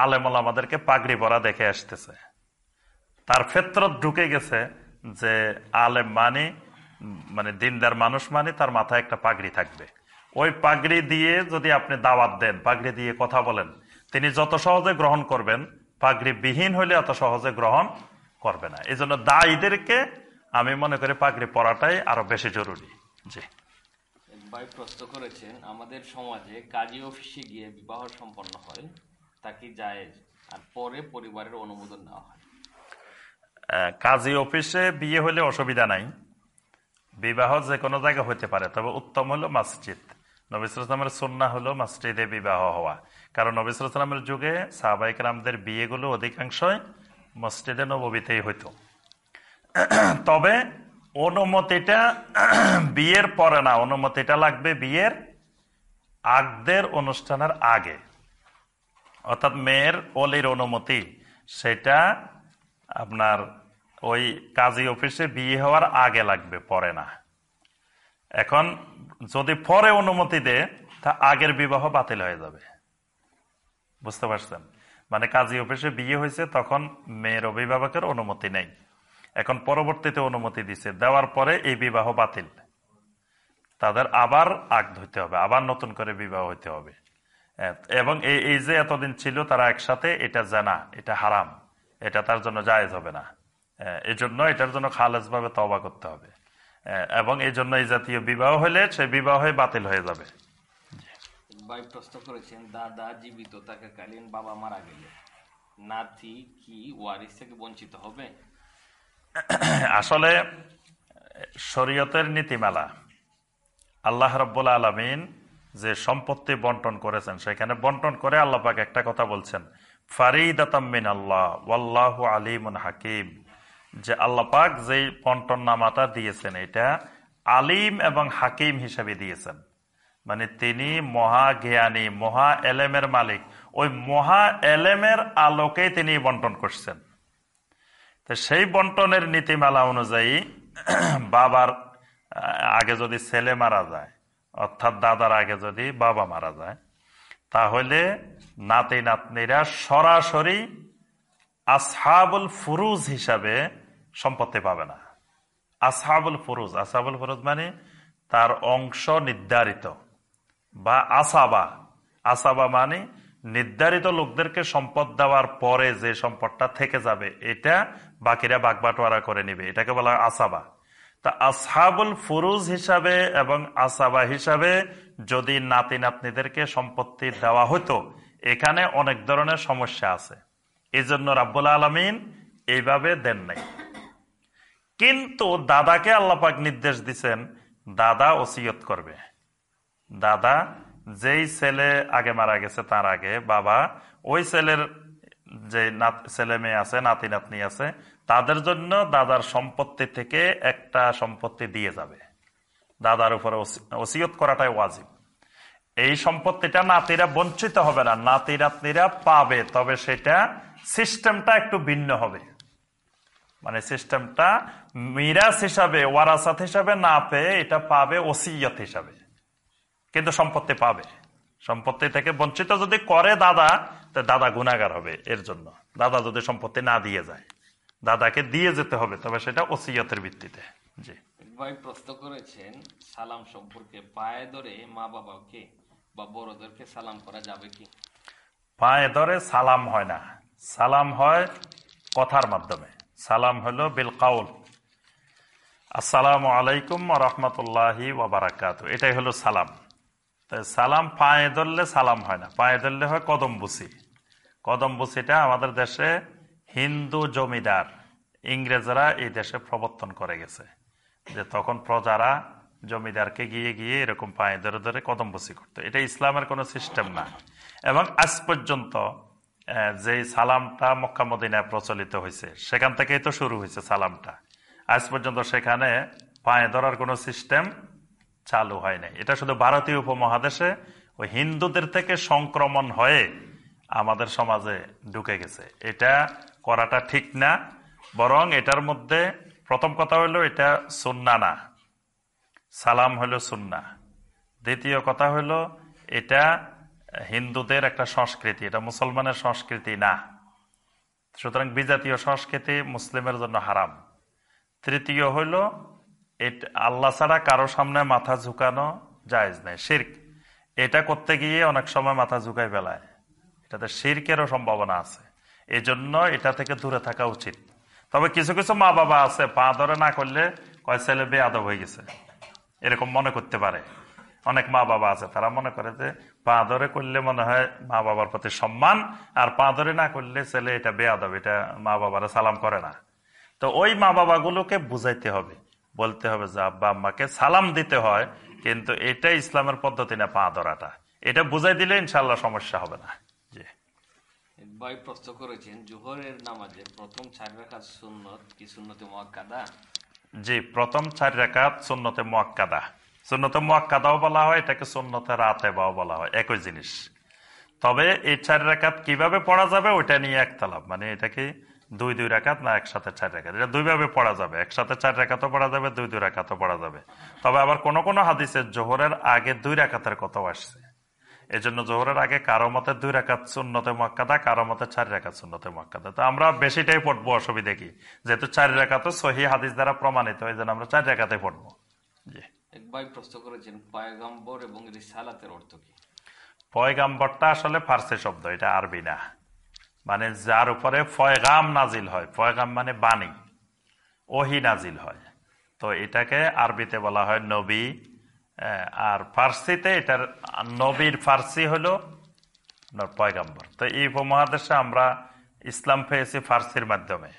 আলেমল আমাদেরকে পাগড়ি পরা দেখে আসতেছে। তার ক্ষেত্রত ঢুকে গেছে যে আলেম মানি মানে দিনদার মানুষ মানি, তার মাথায় একটা পাগড়ি থাকবে। ওই পাগড়ি দিয়ে যদি আপনি দাওয়াত দেন, পাগড়ি দিয়ে কথা বলেন, তিনি যত সহজে গ্রহণ করবেন পাগড়ি বিহীন হলে অত সহজে গ্রহণ করবে না। এই জন্য দায়ীদেরকে আমি মনে করি পাগড়ি পরাটাই আরও বেশি জরুরি। জি। ভাই প্রশ্ন করেছেন আমাদের সমাজে কাজী অফিসে গিয়ে বিবাহ সম্পন্ন হয় তা কি জায়েজ? আর পরে পরিবারের অনুমোদন নেওয়া হয়? কাজী অফিসে বিয়ে হলে অসুবিধা নাই। বিবাহ যে কোনো জায়গায় হতে পারে তবে উত্তম হলো মসজিদ। নবিসামের সন্না হলো মসজিদে বিবাহ হওয়া। কারণ নবিসামের যুগে সাহবাইক রামদের বিয়েগুলো অধিকাংশই মসজিদে নবীতেই হইতো। তবে অনুমতিটা বিয়ের পরে না অনুমতিটা লাগবে বিয়ের আগদের অনুষ্ঠানের আগে। অর্থাৎ মেয়ের অলির অনুমতি, সেটা আপনার ওই কাজী অফিসে বিয়ে হওয়ার আগে লাগবে, পরে না। এখন যদি পরে অনুমতি দেয়, তা আগের বিবাহ বাতিল হয়ে যাবে। বুঝতে পারছেন? মানে কাজী অফিসে বিয়ে হয়েছে, তখন মেয়ের অভিভাবকের অনুমতি নেই। এখন পরবর্তীতে অনুমতি দিছে, দেওয়ার পরে এই বিবাহ বাতিল। তাদের আবার আগ ধরতে হবে, আবার নতুন করে বিবাহ হইতে হবে। এবং এই এই যে এতদিন ছিল, তারা একসাথে এটা জানা, এটা হারাম, এটা তার জন্য জায়েজ হবে না। এই জন্য এটার জন্য খালেজ ভাবে তবা করতে হবে। এবং এই জন্য এই জাতীয় বিবাহ হলে সে বিবাহ বাতিল হয়ে যাবে। ভাই প্রশ্ন করেছেন, দাদা জীবিত থাকাকালীন বাবা মারা গেলে। নাতি কি ওয়ারিস থেকে বঞ্চিত হবে? *clears throat* আসলে শরীয়তের নীতিমালা, আল্লাহ রব্বুল আলমিন যে সম্পত্তি বন্টন করেছেন, সেখানে বন্টন করে আল্লাহ পাক একটা কথা বলছেন ফারিদ ফারিদাতাম্মিন আল্লাহ ওয়াল্লাহ আলিমুন হাকিম। যে আল্লাহ পাক যেই বন্টন নামাটা দিয়েছেন, এটা আলিম এবং হাকিম হিসাবে দিয়েছেন। মানে তিনি মহা জ্ঞানী, মহা এলেমের মালিক। ওই মহা এলেমের আলোকে তিনি বন্টন করছেন। তো সেই বন্টনের নীতিমালা অনুযায়ী বাবার আগে যদি ছেলে মারা যায়, অর্থাৎ দাদার আগে যদি বাবা মারা যায়, তাহলে নাতি নাতনিরা সরাসরি আসহাবুল ফুরুজ হিসাবে সম্পত্তি পাবে না। আসহাবুল ফুরুজ আসহাবুল ফুরুজ মানে তার অংশ নির্ধারিত বা আসাবা। আসাবা মানে নির্ধারিত লোকদেরকে সম্পদ দেওয়ার পরে যে সম্পদটা থেকে যাবে, এটা বাকিরা বাগবাটোয়ারা করে নিবে। এটাকে বলা হয় আসাবা। তা আসহাবুল ফুরুজ হিসাবে এবং আসাবা হিসাবে যদি নাতি নাতনিদেরকে সম্পত্তি দেওয়া হতো এখানে অনেক ধরনের সমস্যা আছে। এই জন্য রাব্বুল আলমিন এইভাবে দেন নাই। কিন্তু দাদাকে আল্লাপাক নির্দেশ দিচ্ছেন দাদা ওসিয়ত করবে। দাদা, যেই ছেলে আগে মারা গেছে তার আগে, বাবা, ওই ছেলের যে ছেলে মেয়ে আছে, নাতি নাতনি আছে, তাদের জন্য দাদার সম্পত্তি থেকে একটা সম্পত্তি দিয়ে যাবে। দাদার উপরে ওসিয়ত করাটাই ওয়াজিব। এই সম্পত্তিটা নাতিরা বঞ্চিত হবে না, নাতি নাতনিরা পাবে, তবে সেটা সিস্টেমটা একটু ভিন্ন হবে। মানে সিস্টেমটা মিরাজ হিসাবে, ওয়ারাসাত হিসাবে না পেয়ে এটা পাবে ওসিয়ত হিসাবে। কিন্তু সম্পত্তি পাবে। সম্পত্তি থেকে বঞ্চিত যদি করে দাদা তো দাদা গুণাগার হবে এর জন্য। দাদা যদি সম্পত্তি না দিয়ে যায় দাদাকে দিয়ে যেতে হবে তবে সেটা ওসিয়তের ভিত্তিতে। জি। ভাই প্রশ্ন করেছেন সালাম সম্পর্কে পায়ে ধরে মা বাবাকে বা বড়দেরকে সালাম করা যাবে কি? পায়ে ধরে সালাম হয় না। সালাম হয় কথার মাধ্যমে। সালাম হলো বিল কাউল। আসসালামু আলাইকুম রহমতুল্লাহি ওবরাকাত এটাই হলো সালাম। সালাম পায়ে ধরলে সালাম হয় না। পায়ে ধরলে হয় কদম বুসি। কদম বুসিটা আমাদের দেশে হিন্দু জমিদার, ইংরেজরা এই দেশে প্রবর্তন করে গেছে। যে তখন প্রজারা জমিদারকে গিয়ে গিয়ে এরকম পায়ে ধরে ধরে কদম বসি করতো। এটা ইসলামের কোনো সিস্টেম না। এবং আজ পর্যন্ত যে সালামটা মক্কা মদিনায় প্রচলিত হয়েছে, সেখান থেকেই তো শুরু হয়েছে সালামটা। আজ পর্যন্ত সেখানে পায়ে ধরার কোনো সিস্টেম চালু হয় নাই। এটা শুধু ভারতীয় উপমহাদেশে, ওই হিন্দুদের থেকে সংক্রমণ হয়ে আমাদের সমাজে ঢুকে গেছে। এটা করাটা ঠিক না, বরং এটার মধ্যে প্রথম কথা হলো এটা সুন্না না, সালাম হলো সুন্না। দ্বিতীয় কথা হলো এটা হিন্দুদের একটা সংস্কৃতি, এটা মুসলমানের সংস্কৃতি না। সুতরাং বিজাতীয় সংস্কৃতি মুসলিমের জন্য হারাম। তৃতীয় হইল আল্লাহ ছাড়া কারও সামনে মাথা ঝুঁকানো জায়জ নেই। শির্ক। এটা করতে গিয়ে অনেক সময় মাথা ঝুঁকাই বেলায় এটাতে শির্কেরও সম্ভাবনা আছে। এই জন্য এটা থেকে দূরে থাকা উচিত। তবে কিছু কিছু মা বাবা আছে, পা ধরে না করলে কয় ছেলে বে আদব হয়ে গেছে। এরকম মনে করতে পারে। অনেক মা বাবা আছে, তারা মনে করে যে পা ধরে করলে মনে হয় মা বাবার প্রতি সম্মান, আর পা ধরে না করলে ছেলে এটা বেয়াদব এটা মা বাবারা সালাম করে না। তো ওই মা বাবাগুলোকে বুঝাইতে হবে। বলতে হবে যে আব্বা আম্মাকে সালাম দিতে হয় কিন্তু এটা ইসলামের পদ্ধতি না পা ধরাটা। এটা বুঝাই দিলে ইনশাল্লাহ সমস্যা হবে না। ভাই প্রশ্ন করেছেন জোহরের নামাজে প্রথম চার রাখার সুন্নত কি সুন্নতে মোয়াক্কাদা? জি প্রথম চার রেখাত সুন্নতে মোয়াক্কাদা। সুন্নতে মোয়াক্কাদাও বলা হয় এটাকে সুন্নতে রাতে বাও বলা হয় একই জিনিস। তবে এই চার রেখাত কীভাবে পড়া যাবে ওইটা নিয়ে একতলাপ মানে এটা কি দুই দুই রেখাত না একসাথে চার রেখাত এটা দুইভাবে পড়া যাবে। একসাথে চার রেখাতও পড়া যাবে দুই দুই রেখাতও পড়া যাবে। তবে আবার কোন কোনো হাদিসে জোহরের আগে দুই রেখাতের কথাও আসছে। এই জন্য জোহরের আগে কারও মতে দুই রেখাত শূন্যতে মক্কাদা কারও মতে চার রেখাত শূন্যতে মক্কাদা তো আমরা বেশিটাই পড়ব অসুবিধা কি? যেহেতু চার রেখাত সহি হাদিস দ্বারা প্রমাণিত এই জন্য আমরা চার রেখাতে পড়ব। জি। এক ভাই প্রশ্ন করেছেন পায়গাম্বর এবং রিসালাতের অর্থ কি? পয়গাম্বরটা আসলে ফার্সি শব্দ এটা আরবি না। মানে যার উপরে ফয়গাম নাজিল হয়। ফয়গাম মানে বাণী। ওহি নাজিল হয়। তো এটাকে আরবিতে বলা হয় নবী। আর ফার্সিতে এটার নবীর ফার্সি হলো পয়গাম্বর তো এই উপমহাদেশে আমরা ইসলাম পেয়েছি ফার্সির মাধ্যমে।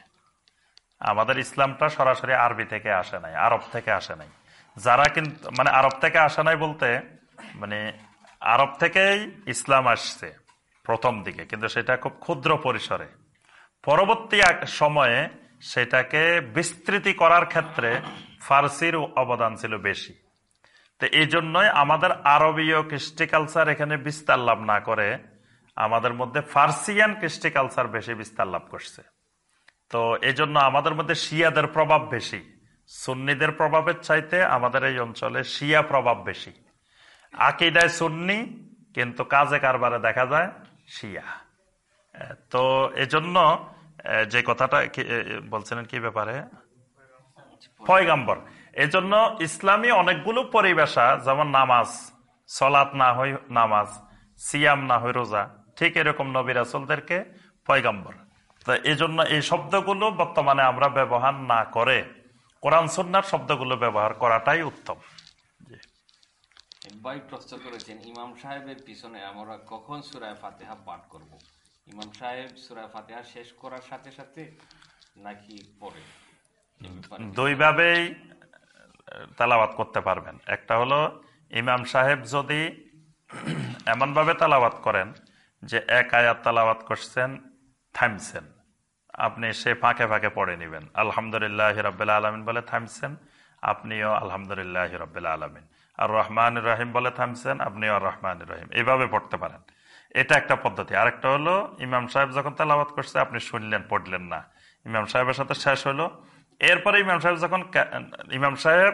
আমাদের ইসলামটা সরাসরি আরবি থেকে আসে নাই, আরব থেকে আসে নাই। যারা কিন্তু মানে আরব থেকে আসে নাই বলতে মানে আরব থেকেই ইসলাম আসছে। প্রথম দিকে, কিন্তু সেটা খুব ক্ষুদ্র পরিসরে। পরবর্তী এক সময়ে সেটাকে বিস্তৃতি করার ক্ষেত্রে ফার্সির অবদান ছিল বেশি। তো এই জন্যই আমাদের আরবীয় কৃষ্টি কালচার এখানে বিস্তার লাভ না করে আমাদের মধ্যে ফার্সিয়ান কৃষ্টি কালচার বেশি বিস্তার লাভ করছে। তো এই জন্য আমাদের মধ্যে শিয়াদের প্রভাব বেশি। সুন্নিদের প্রভাবের চাইতে আমাদের এই অঞ্চলে শিয়া প্রভাব বেশি। আকিদায় সুন্নি, কিন্তু কাজে কারবারে দেখা যায় শিয়া। তো এজন্য যে কথাটা বলছিলেন কি ব্যাপারে? পয়গাম্বর। এজন্য ইসলামী অনেকগুলো পরিবেশা, যেমন নামাজ, সলাৎ না হয় নামাজ, সিয়াম না হয় রোজা, ঠিক এরকম নবী রাসুলদেরকে পয়গাম্বর। তো এই জন্য এই শব্দগুলো বর্তমানে আমরা ব্যবহার না করে, কোরআন সন্ন্যার শব্দগুলো ব্যবহার করাটাই উত্তম। ভাই প্রশ্ন করেছেন, ইমাম সাহেবের পিছনে আমরা কখন সুরায় ফাতেহা পাঠ করব? ইমাম সাহেব সুরায় ফাতেহা শেষ করার সাথে সাথে নাকি পরে দুইভাবেই তালাবাত করতে পারবেন। একটা হলো, ইমাম সাহেব যদি *clears throat* এমনভাবে তালাবাত করেন যে এক আয়াত তালাবাত করছেন, থামছেন। আপনি সে ফাঁকে ফাঁকে পড়ে নেবেন। আলহামদুলিল্লাহ রবিল্লা আলমিন বলে, থামছেন। আপনিও আলহামদুলিল্লাহ রবিল্লা আলমিন। আর রহমান রাহিম বলে থামছেন আপনি আর রহমান রহিম এইভাবে পড়তে পারেন। এটা একটা পদ্ধতি। আরেকটা হলো, ইমাম সাহেব যখন তালাবাত করছে, আপনি শুনলেন, পড়লেন না। ইমাম সাহেবের সাথে শেষ হলো। এরপরে ইমাম সাহেব যখন ইমাম সাহেব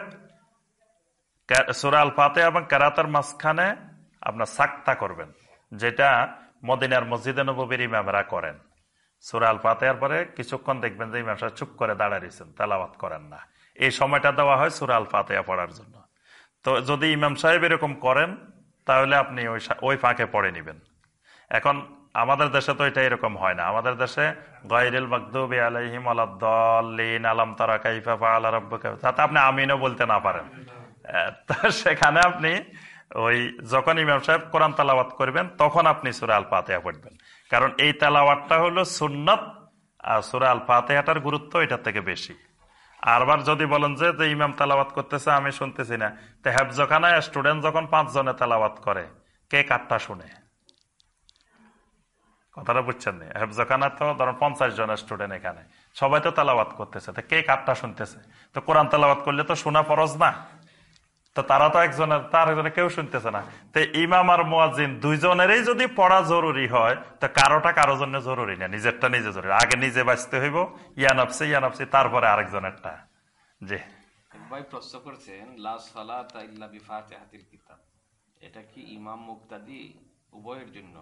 সুরাল সুরা ফাতে এবং কেরাতার মাঝখানে আপনার সাক্তা করবেন, যেটা মদিনার মসজিদে নবীর ইমামরা করেন। সুরাল ফাতেহার পরে কিছুক্ষণ দেখবেন যে ইমাম সাহেব চুপ করে দাঁড়ায় রয়েছেন তালাবাত করেন না। এই সময়টা দেওয়া হয় সুরা আল ফাতেহা পড়ার জন্য। তো যদি ইমাম সাহেব এরকম করেন, তাহলে আপনি ওই ওই ফাঁকে পড়ে নেবেন। এখন আমাদের দেশে তো এটা এরকম হয় না। আমাদের দেশে গাইরুল মকদুবি আলাইহিম আলাদ্দাল্লিন আলম তারা কাইফা ফাআলা রাব্বুকা। তাতে আপনি আমিনও বলতে না পারেন। তো সেখানে আপনি ওই যখন ইমাম সাহেব কোরআন তালাওয়াত করবেন, তখন আপনি সুরা আল ফাতেহা পড়বেন। কারণ এই তালাওয়াতটা হলো সুন্নত, আর সুরা আল ফাতেহাটার গুরুত্ব এটার থেকে বেশি। আরবার যদি বলেন যে ইমাম তালাবাত করতেছে, আমি শুনতেছি না। তো হেফজখানায় স্টুডেন্ট যখন পাঁচ জনে তালাবাত করে, কে কাঠটা শুনে? কথাটা বুঝছেন নি? হেফজখানা তো ধরেন পঞ্চাশ জন স্টুডেন্ট এখানে। সবাই তো তালাবাত করতেছে। তো কে কাঠটা শুনতেছে? তো কোরআন তালাবাত করলে তো শোনা ফরজ না? তো তারা তো একজনের তার একজনে কেউ শুনতেছে না। তো ইমাম আর মুয়াজিন দুইজনেরই যদি পড়া জরুরি হয় তো কারোটা কারও জন্য জরুরি না নিজেরটা নিজে জরুরি। আগে নিজে বাঁচতে হইব ইয়ানফসি ইয়ানফসি তারপরে আরেকজনেরটা। জি। ভাই প্রশ্ন করেছেন কিতাব। এটা কি ইমাম মুক্তাদি উভয়ের জন্য?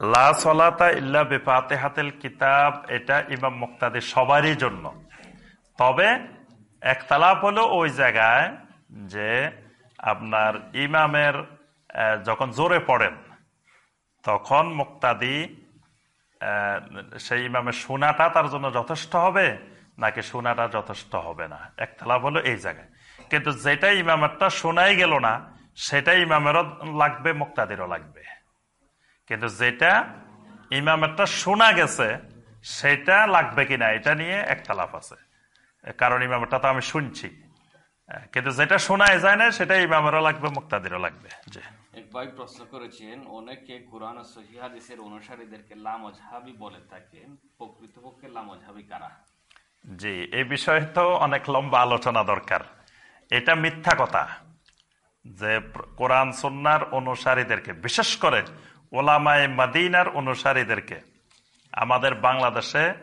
লা সলাতা ইল্লা বেফাতেহাতেল কিতাব এটা ইমাম মুক্তাদি সবারই জন্য। তবে একতালাপ হলো ওই জায়গায় যে আপনার ইমামের যখন জোরে পড়েন, তখন মুক্তাদি সেই ইমামের শোনাটা তার জন্য যথেষ্ট হবে, নাকি শোনাটা যথেষ্ট হবে না? একতলাপ হলো এই জায়গায়। কিন্তু যেটা ইমামেরটা শোনাই গেল না, সেটা ইমামেরও লাগবে, মুক্তাদিরও লাগবে। কিন্তু যেটা ইমামেরটা শোনা গেছে, সেটা লাগবে কিনা, এটা নিয়ে একতলাপ আছে। কারণ ইমামটা তো আমি শুনছি। কিন্তু যেটা শোনায় যায় না সেটা ইমামেরও লাগবে মুক্তাদিরও লাগবে। জি। এক ভাই প্রশ্ন করেছেন অনেকে কোরআন ও সহি হাদিসের অনুসারীদেরকে লামজহাবি বলে থাকেন প্রকৃতপক্ষে লামজহাবি কারা? জি এই বিষয়ে তো অনেক লম্বা আলোচনা দরকার। এটা মিথ্যা কথা যে কোরআন সন্ন্যার অনুসারীদেরকে বিশেষ করে ওলামায় মাদিনার অনুসারীদেরকে আমাদের বাংলাদেশে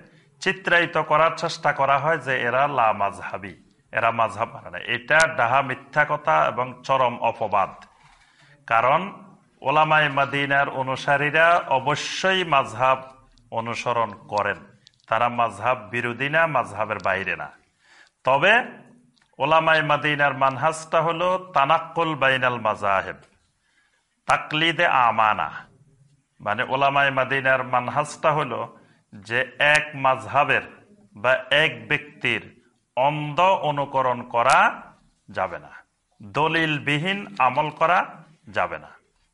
চিত্রায়িত করার চেষ্টা করা হয় যে এরা লা মাঝহাবি এরা মাঝহাব মানে না। এটা ডাহা মিথ্যা কথা এবং চরম অপবাদ। কারণ ওলামাই মাদিনার অনুসারীরা অবশ্যই মাঝহাব অনুসরণ করেন। তারা মাঝহাব বিরোধী না, মাঝহাবের বাইরে না। তবে ওলামাই মাদিনার মানহাজটা হলো তানাক্কুল বাইনাল মাজাহেব তাকলিদে আমানা। মানে ওলামাই মাদিনার মানহাজটা হলো যে এক মাঝহাবের বা এক ব্যক্তির অন্ধ অনুকরণ করা যাবে না। দলিলবিহীন আমল করা যাবে না।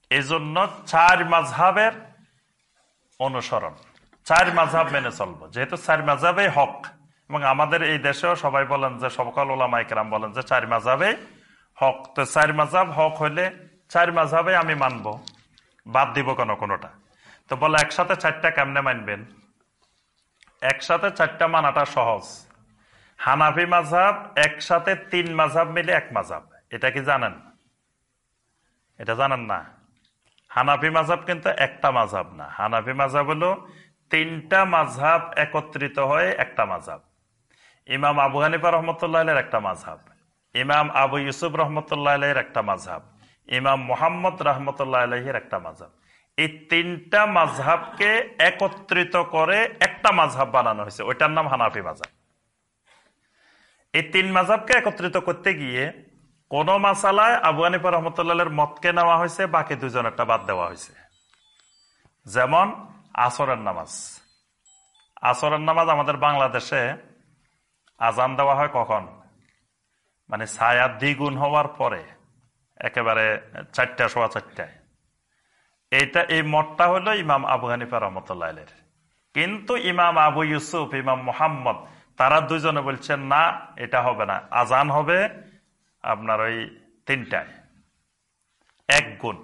এজন্য চার মাঝহাবের অনুসরণ। চার মাঝহাব মেনে চলবো। যেহেতু চার মাঝহাবে হক, এবং আমাদের এই দেশেও সবাই বলেন যে, সকল ওলামাইকেরাম বলেন যে, চার মাঝহাবে হক। তো চার মাঝাব হক হইলে চার মাঝহাবে আমি মানব, বাদ দিব কেন কোনোটা। তো বলে একসাথে চারটা কেমনে মানবেন? একসাথে চারটা মানাটা সহজ। হানাফি মাঝাব একসাথে তিন মাঝহাব মিলে এক মাঝাব এটা কি জানেন? এটা জানেন না? হানাফি মাঝহাব কিন্তু একটা মাঝহাব না। হানাফি মাঝহাব হলো তিনটা মাঝহাব একত্রিত হয়ে একটা মাঝহাব ইমাম আবু হানিফা রহমতুল্লাহ একটা মাঝহাব ইমাম আবু ইউসুফ রহমতুল্লাহ আলাইহির একটা মাঝাব ইমাম মোহাম্মদ রহমতুল্লাহ আলাইহির একটা মাঝহাব এই তিনটা মাঝহাবকে একত্রিত করে একটা মাঝহাব বানানো হয়েছে। ওইটার নাম হানাফি মাঝহাব এই তিন মাঝহাবকে একত্রিত করতে গিয়ে কোন মাসালায় আবু হানিফা রহমতুল্লাহের মতকে নেওয়া হয়েছে, বাকি দুজনেরটা বাদ দেওয়া হয়েছে। যেমন আসরের নামাজ। আসরের নামাজ আমাদের বাংলাদেশে আজান দেওয়া হয় কখন? মানে ছায়া দ্বিগুণ হওয়ার পরে, একেবারে চারটা সোয়া চারটায়। এইটা, এই মতটা হলো ইমাম আবু হানিফা রহমতুল্লাহ কিন্তু ইমাম আবু ইউসুফ, ইমাম মোহাম্মদ তারা দুজনে বলছেন, না, এটা হবে না। আজান হবে আপনার ওই তিনটায়। এক গুণ।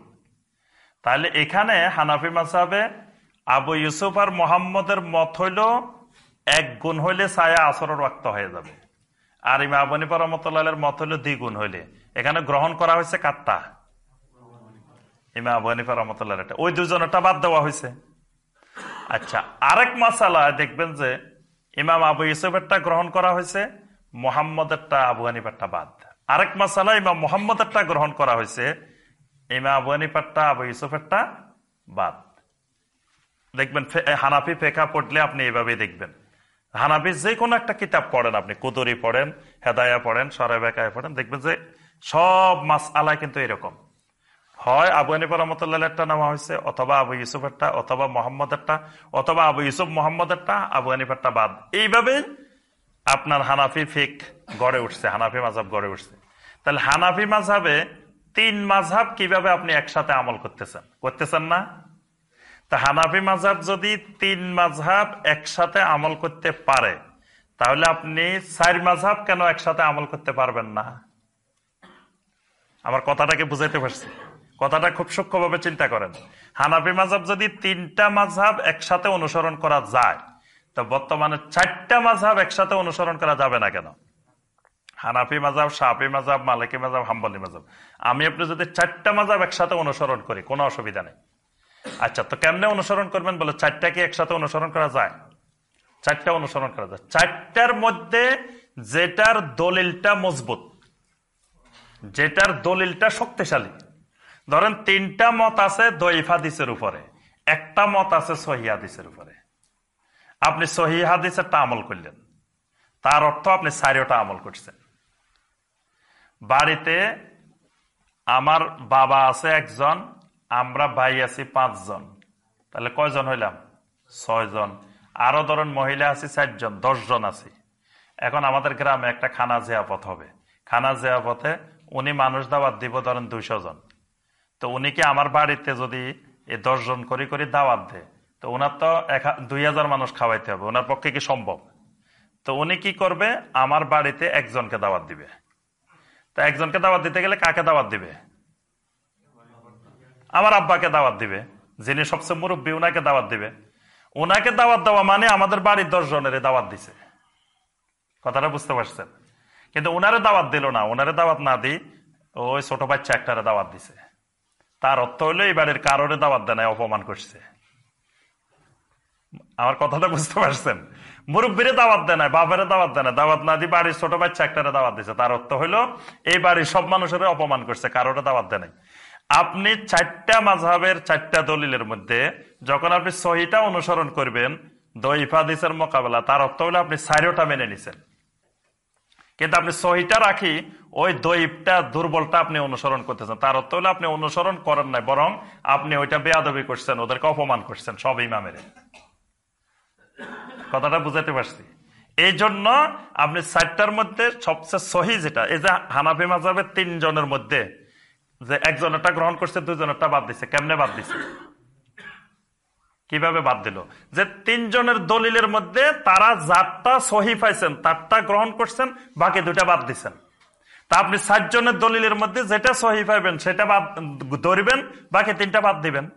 তাহলে এখানে হানাফি মাসাবে আবু ইউসুফ আর মোহাম্মদের মত হইল, এক গুণ হইলে ছায়া আসরের রক্ত হয়ে যাবে। আর ইমা রহমতুল্লাহের মত হইল দ্বিগুণ হইলে। এখানে গ্রহণ করা হয়েছে কাত্তা ইমা আবু হানিফা রহমতুল্লাহ এটা ওই দুজনেরটা বাদ দেওয়া হয়েছে। আচ্ছা আরেক মাসালা দেখবেন যে ইমাম আবু ইউসুফেরটা গ্রহণ করা হয়েছে, মোহাম্মদেরটা আবু হানিফারটা বাদ। আরেক মাসালা, ইমাম মোহাম্মদেরটা গ্রহণ করা হয়েছে, ইমাম আবু হানিফারটা আবু ইউসুফেরটা বাদ। দেখবেন হানাফি ফেকা পড়লে আপনি এইভাবেই দেখবেন। হানাফি যে কোনো একটা কিতাব পড়েন আপনি, কুদুরি পড়েন, হেদায়া পড়েন সরে বেকায় পড়েন, দেখবেন যে সব মাস আলায় কিন্তু এরকম। হয় আবু হানিফা রহমতুল্লাহটা নেওয়া হয়েছে, অথবা আবু ইউসুফেরটা, অথবা মোহাম্মদেরটা, অথবা আবু ইউসুফ মোহাম্মদেরটা, আবু হানিফারটা বাদ। এইভাবে আপনার হানাফি ফিক গড়ে উঠছে, হানাফি মাঝাব গড়ে উঠছে। তাহলে হানাফি মাঝাবে তিন মাঝাব কীভাবে আপনি একসাথে আমল করতেছেন? করতেছেন না? তা হানাফি মাঝাব যদি তিন মাঝাব একসাথে আমল করতে পারে, তাহলে আপনি চার মাঝাব কেন একসাথে আমল করতে পারবেন না? আমার কথাটাকে বুঝাইতে পারছি? কথাটা খুব সূক্ষ্মভাবে চিন্তা করেন। হানাফি মাঝাব যদি তিনটা মাঝাব একসাথে অনুসরণ করা যায়, তো বর্তমানে চারটা মাঝাব একসাথে অনুসরণ করা যাবে না কেন? হানাফি মাজাব সাহাফি মাজাব মালিকি মাজাব হাম্বলি মাজাব আমি আপনি যদি চারটা মাজাব একসাথে অনুসরণ করি, কোনো অসুবিধা নেই। আচ্ছা তো কেমনে অনুসরণ করবেন বলে চারটা কি একসাথে অনুসরণ করা যায়? চারটা অনুসরণ করা যায়। চারটার মধ্যে যেটার দলিলটা মজবুত, যেটার দলিলটা শক্তিশালী ধরেন, তিনটা মত আছে দইফাদিসের উপরে, একটা মত আছে সহিহাদিসের উপরে। আপনি সহিহাদিসেরটা আমল করলেন। তার অর্থ আপনি চারিওটা আমল করছেন। বাড়িতে আমার বাবা আছে একজন, আমরা ভাই আছি পাঁচজন। তাহলে কয়জন হইলাম? ছয়জন। আরও ধরেন, মহিলা আছি চারজন, দশজন আছি। এখন আমাদের গ্রামে একটা খানা জিয়াপথ হবে। খানা জিয়াপথে উনি মানুষ দাওয়াত দিব ধরেন দুইশো জন। তো উনি কি আমার বাড়িতে যদি এই দশজন করি করে দাওয়াত দেয়, তো ওনার তো এক দুই হাজার মানুষ খাওয়াইতে হবে ওনার পক্ষে কি সম্ভব? তো উনি কি করবে? আমার বাড়িতে একজনকে দাওয়াত দিবে। তা একজনকে দাওয়াত দিতে গেলে কাকে দাওয়াত দিবে? আমার আব্বাকে দাওয়াত দিবে, যিনি সবচেয়ে মুরব্বী ওনাকে দাওয়াত দিবে। ওনাকে দাওয়াত দেওয়া মানে আমাদের বাড়ির দশ জনের দাওয়াত দিছে। কথাটা বুঝতে পারছেন? কিন্তু ওনারে দাওয়াত দিল না ওনারে দাওয়াত না দিই, ওই ছোট বাচ্চা একটারে দাওয়াত দিছে। তার অর্থ হইল এই বাড়ির কারোরে দাওয়াত দেয় অপমান করছে। আমার কথাটা বুঝতে পারছেন? মুরব্বীরে দাওয়াত দেয় না বাবারে দাওয়াত দেয় না দাওয়াত না দিয়ে বাড়ির ছোট বাচ্চা একটারে দাওয়াত দিছে। তার অর্থ হইল, এই বাড়ির সব মানুষের অপমান করছে, কারোর দাওয়াত দেয় নাই। আপনি চারটা মাঝহের চারটা দলিলের মধ্যে যখন আপনি সহিটা অনুসরণ করবেন দইফাদিসের মোকাবেলা, তার অর্থ হলো আপনি সাইরোটা মেনে নিছেন। কিন্তু আপনি সহিটা রাখি, ওই দৈবটা, দুর্বলটা আপনি অনুসরণ করতেছেন। তার অর্থ হলো আপনি অনুসরণ করেন নাই, বরং আপনি ওইটা বেয়াদবি করছেন, ওদেরকে অপমান করছেন, সব ইমামের। কথাটা বুঝাতে পারছি? এই জন্য আপনি চারটার মধ্যে সবচেয়ে সহি যেটা, এই যে হানাফি মাজাবের তিনজনের মধ্যে, যে একজনেরটা গ্রহণ করছে, দুজনেরটা বাদ দিছে, কেমনে বাদ দিছে? কীভাবে বাদ দিল? যে তিনজনের দলিলের মধ্যে তারা যারটা সহি পাইছেন তারটা গ্রহণ করছেন, বাকি দুটা বাদ দিছেন। তা আপনি ষাটজনের দলিলের মধ্যে যেটা সহি পাইবেন, সেটা বাদ ধরবেন, বাকি তিনটা বাদ দিবেন।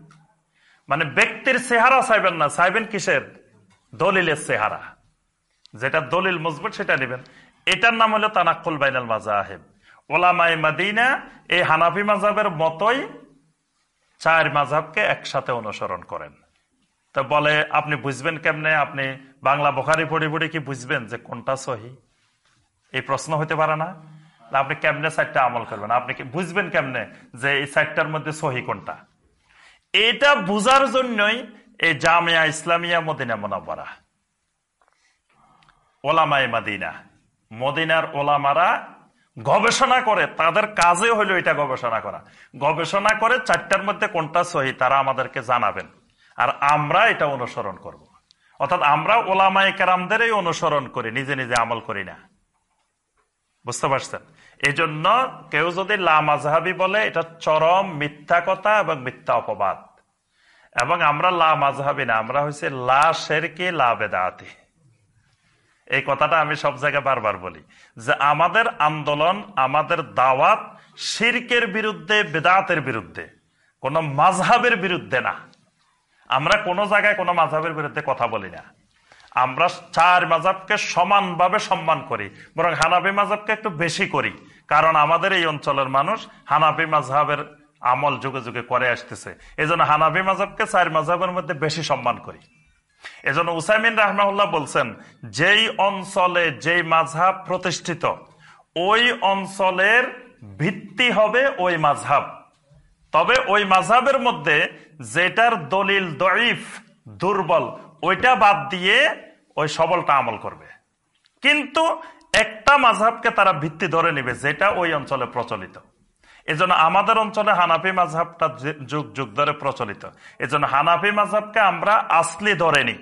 মানে ব্যক্তির চেহারা চাইবেন না, চাইবেন কিসের? দলিলের চেহারা। যেটা দলিল মজবুত, সেটা নেবেন। এটার নাম হলো তানাকুল বাইনাল মাজাহেব ওলামাই মাদিনা এই হানাফি মাজাবের মতোই চার মাঝাবকে একসাথে অনুসরণ করেন। তো বলে, আপনি বুঝবেন কেমনে? আপনি বাংলা বোখারি পড়ে পড়ে কি বুঝবেন যে কোনটা সহি? এই প্রশ্ন হতে পারে না। আপনি কেমনে সাইডটা আমল করবেন? আপনি কি বুঝবেন কেমনে যে এই সাইডটার মধ্যে সহি কোনটা? এটা বুঝার জন্যই এই জামিয়া ইসলামিয়া মদিনা মোনাব্বারা ওলামাই মাদিনা। মদিনার ওলামারা গবেষণা করে, তাদের কাজে হলো এটা গবেষণা করা। গবেষণা করে চারটার মধ্যে কোনটা সহি, তারা আমাদেরকে জানাবেন। আর আমরা এটা অনুসরণ করব। অর্থাৎ আমরা ওলামাই কেরামদের অনুসরণ করি, নিজে নিজে আমল করি না। বুঝতে পারছেন? এই জন্য কেউ যদি লামাজহাবি বলে, এটা চরম মিথ্যা কথা এবং মিথ্যা অপবাদ। এবং আমরা লা মাজহাবি না, আমরা হচ্ছে লা শেরকি, লা বেদাতি। এই কথাটা আমি সব জায়গায় বারবার বলি যে আমাদের আন্দোলন, আমাদের দাওয়াত শিরকের বিরুদ্ধে, বেদাতের বিরুদ্ধে, কোন মাঝহাবের বিরুদ্ধে না। আমরা কোনো জায়গায় কোনো মাঝাবের বিরুদ্ধে কথা বলি না। আমরা চার মাঝাবকে সমানভাবে সম্মান করি, বরং হানাফি মাজাবকে একটু বেশি করি, কারণ আমাদের এই অঞ্চলের মানুষ হানাফি মাঝহাবের আমল যুগে যুগে করে আসতেছে। এই জন্য হানাফি মাঝাবকে চার মাঝহাবের মধ্যে বেশি সম্মান করি। এজন্য উসাইমিন রাহমাহুল্লাহ বলছেন, যেই অঞ্চলে যেই মাঝহাব প্রতিষ্ঠিত, ওই অঞ্চলের ভিত্তি হবে ওই মাঝহাব। তবে ওই মাঝাবের মধ্যে যেটার দলিল দরিফ দুর্বল, ওইটা বাদ দিয়ে ওই সবলটা আমল করবে। কিন্তু একটা মাঝহাবকে তারা ভিত্তি ধরে নিবে যেটা ওই অঞ্চলে প্রচলিত। এজন্য আমাদের অঞ্চলে হানাফি মাঝহাবটা যুগ যুগ ধরে প্রচলিত। এজন্য হানাফি মাঝহাবকে আমরা আসলি ধরে নিই।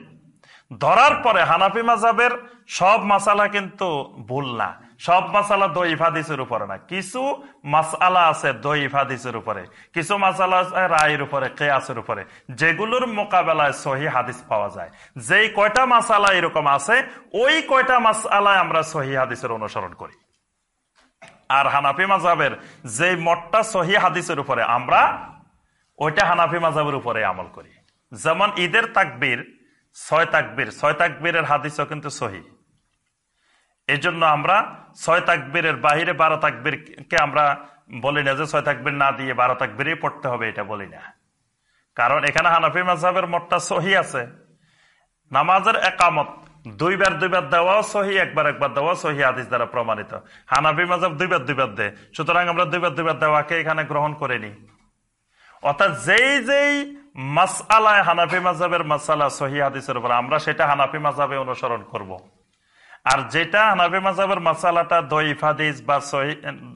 ধরার পরে হানাফি মাঝাবের সব মাসালা কিন্তু ভুল না। সব মাসালা দই হাদিসের উপরে না। কিছু মাসালা আছে দই হাদিসের উপরে, কিছু মাসালা আছে রায়ের উপরে, কেয়াসের উপরে, যেগুলোর মোকাবেলায় সহি হাদিস পাওয়া যায়। যেই কয়টা মাসালা এরকম আছে, ওই কয়টা মাসালায় আমরা সহি হাদিসের অনুসরণ করি। আর হানাফি মাজাবের যে মঠটা সহি হাদিসের উপরে আমরা, ওইটা হানাফি মাজাবের উপরে আমল করি। যেমন ঈদের তাকবীর, ছয় তাকবীর, ছয় তাকবীরের হাদিসও কিন্তু সহি। এই জন্য আমরা ছয় তাকবীরের বাহিরে বারো তাকবীরকে আমরা বলি না যে ছয় তাকবীর না দিয়ে বারো তাকবীরই পড়তে হবে, এটা বলি না। কারণ এখানে হানাফি মাজাবের মঠটা সহি আছে। নামাজের একামত দুইবার দুইবার দেওয়াও সহি, একবার একবার দেওয়াও সহি আদিস দ্বারা প্রমাণিত। হানাফি মাজাব দুইবার দুইবার দেয়, সুতরাং আমরা দুইবার দুইবার দেওয়াকে এখানে গ্রহণ করিনি। অর্থাৎ যেই যেই মাসালায় হানাফি মাজাবের মাসালা সহি হাদিসের উপর আমরা সেটা হানাফি মাজাবে অনুসরণ করব। আর যেটা হানাফি মাজাবের মাসালাটা দইফ হাদিস বা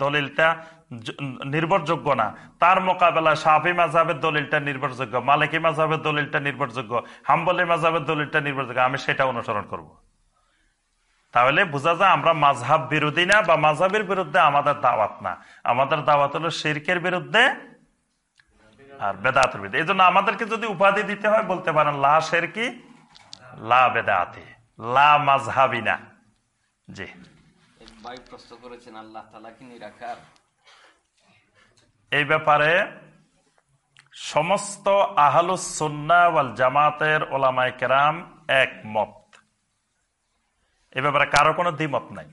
দলিলটা নির্ভরযোগ্য না। তার মোকাবেলা সাফি মাজাবের দলিলটা নির্ভরযোগ্য, মালিকি মাজাবের দলিলটা নির্ভরযোগ্য, হাম্বলি মাজাবের দলিলটা নির্ভরযোগ্য। আমি সেটা অনুসরণ করব। তাহলে বোঝা যায় আমরা মাঝহাব বিরোধী না বা মাঝহাবের বিরুদ্ধে আমাদের দাওয়াত না। আমাদের দাওয়াত হলো শির্কের বিরুদ্ধে আর বেদাতের বিরুদ্ধে। এই জন্য আমাদেরকে যদি উপাধি দিতে হয়, বলতে পারেন, লা শেরকি, লা বেদাতি, লা মাঝহাবি না। জি। ভাই প্রশ্ন করেছেন আল্লাহ তালা কি নিরাকার? এই ব্যাপারে সমস্ত ওয়াল জামাতের ওলামাই কেরাম একমত। এ ব্যাপারে কারও কোনো দ্বিমত নাই।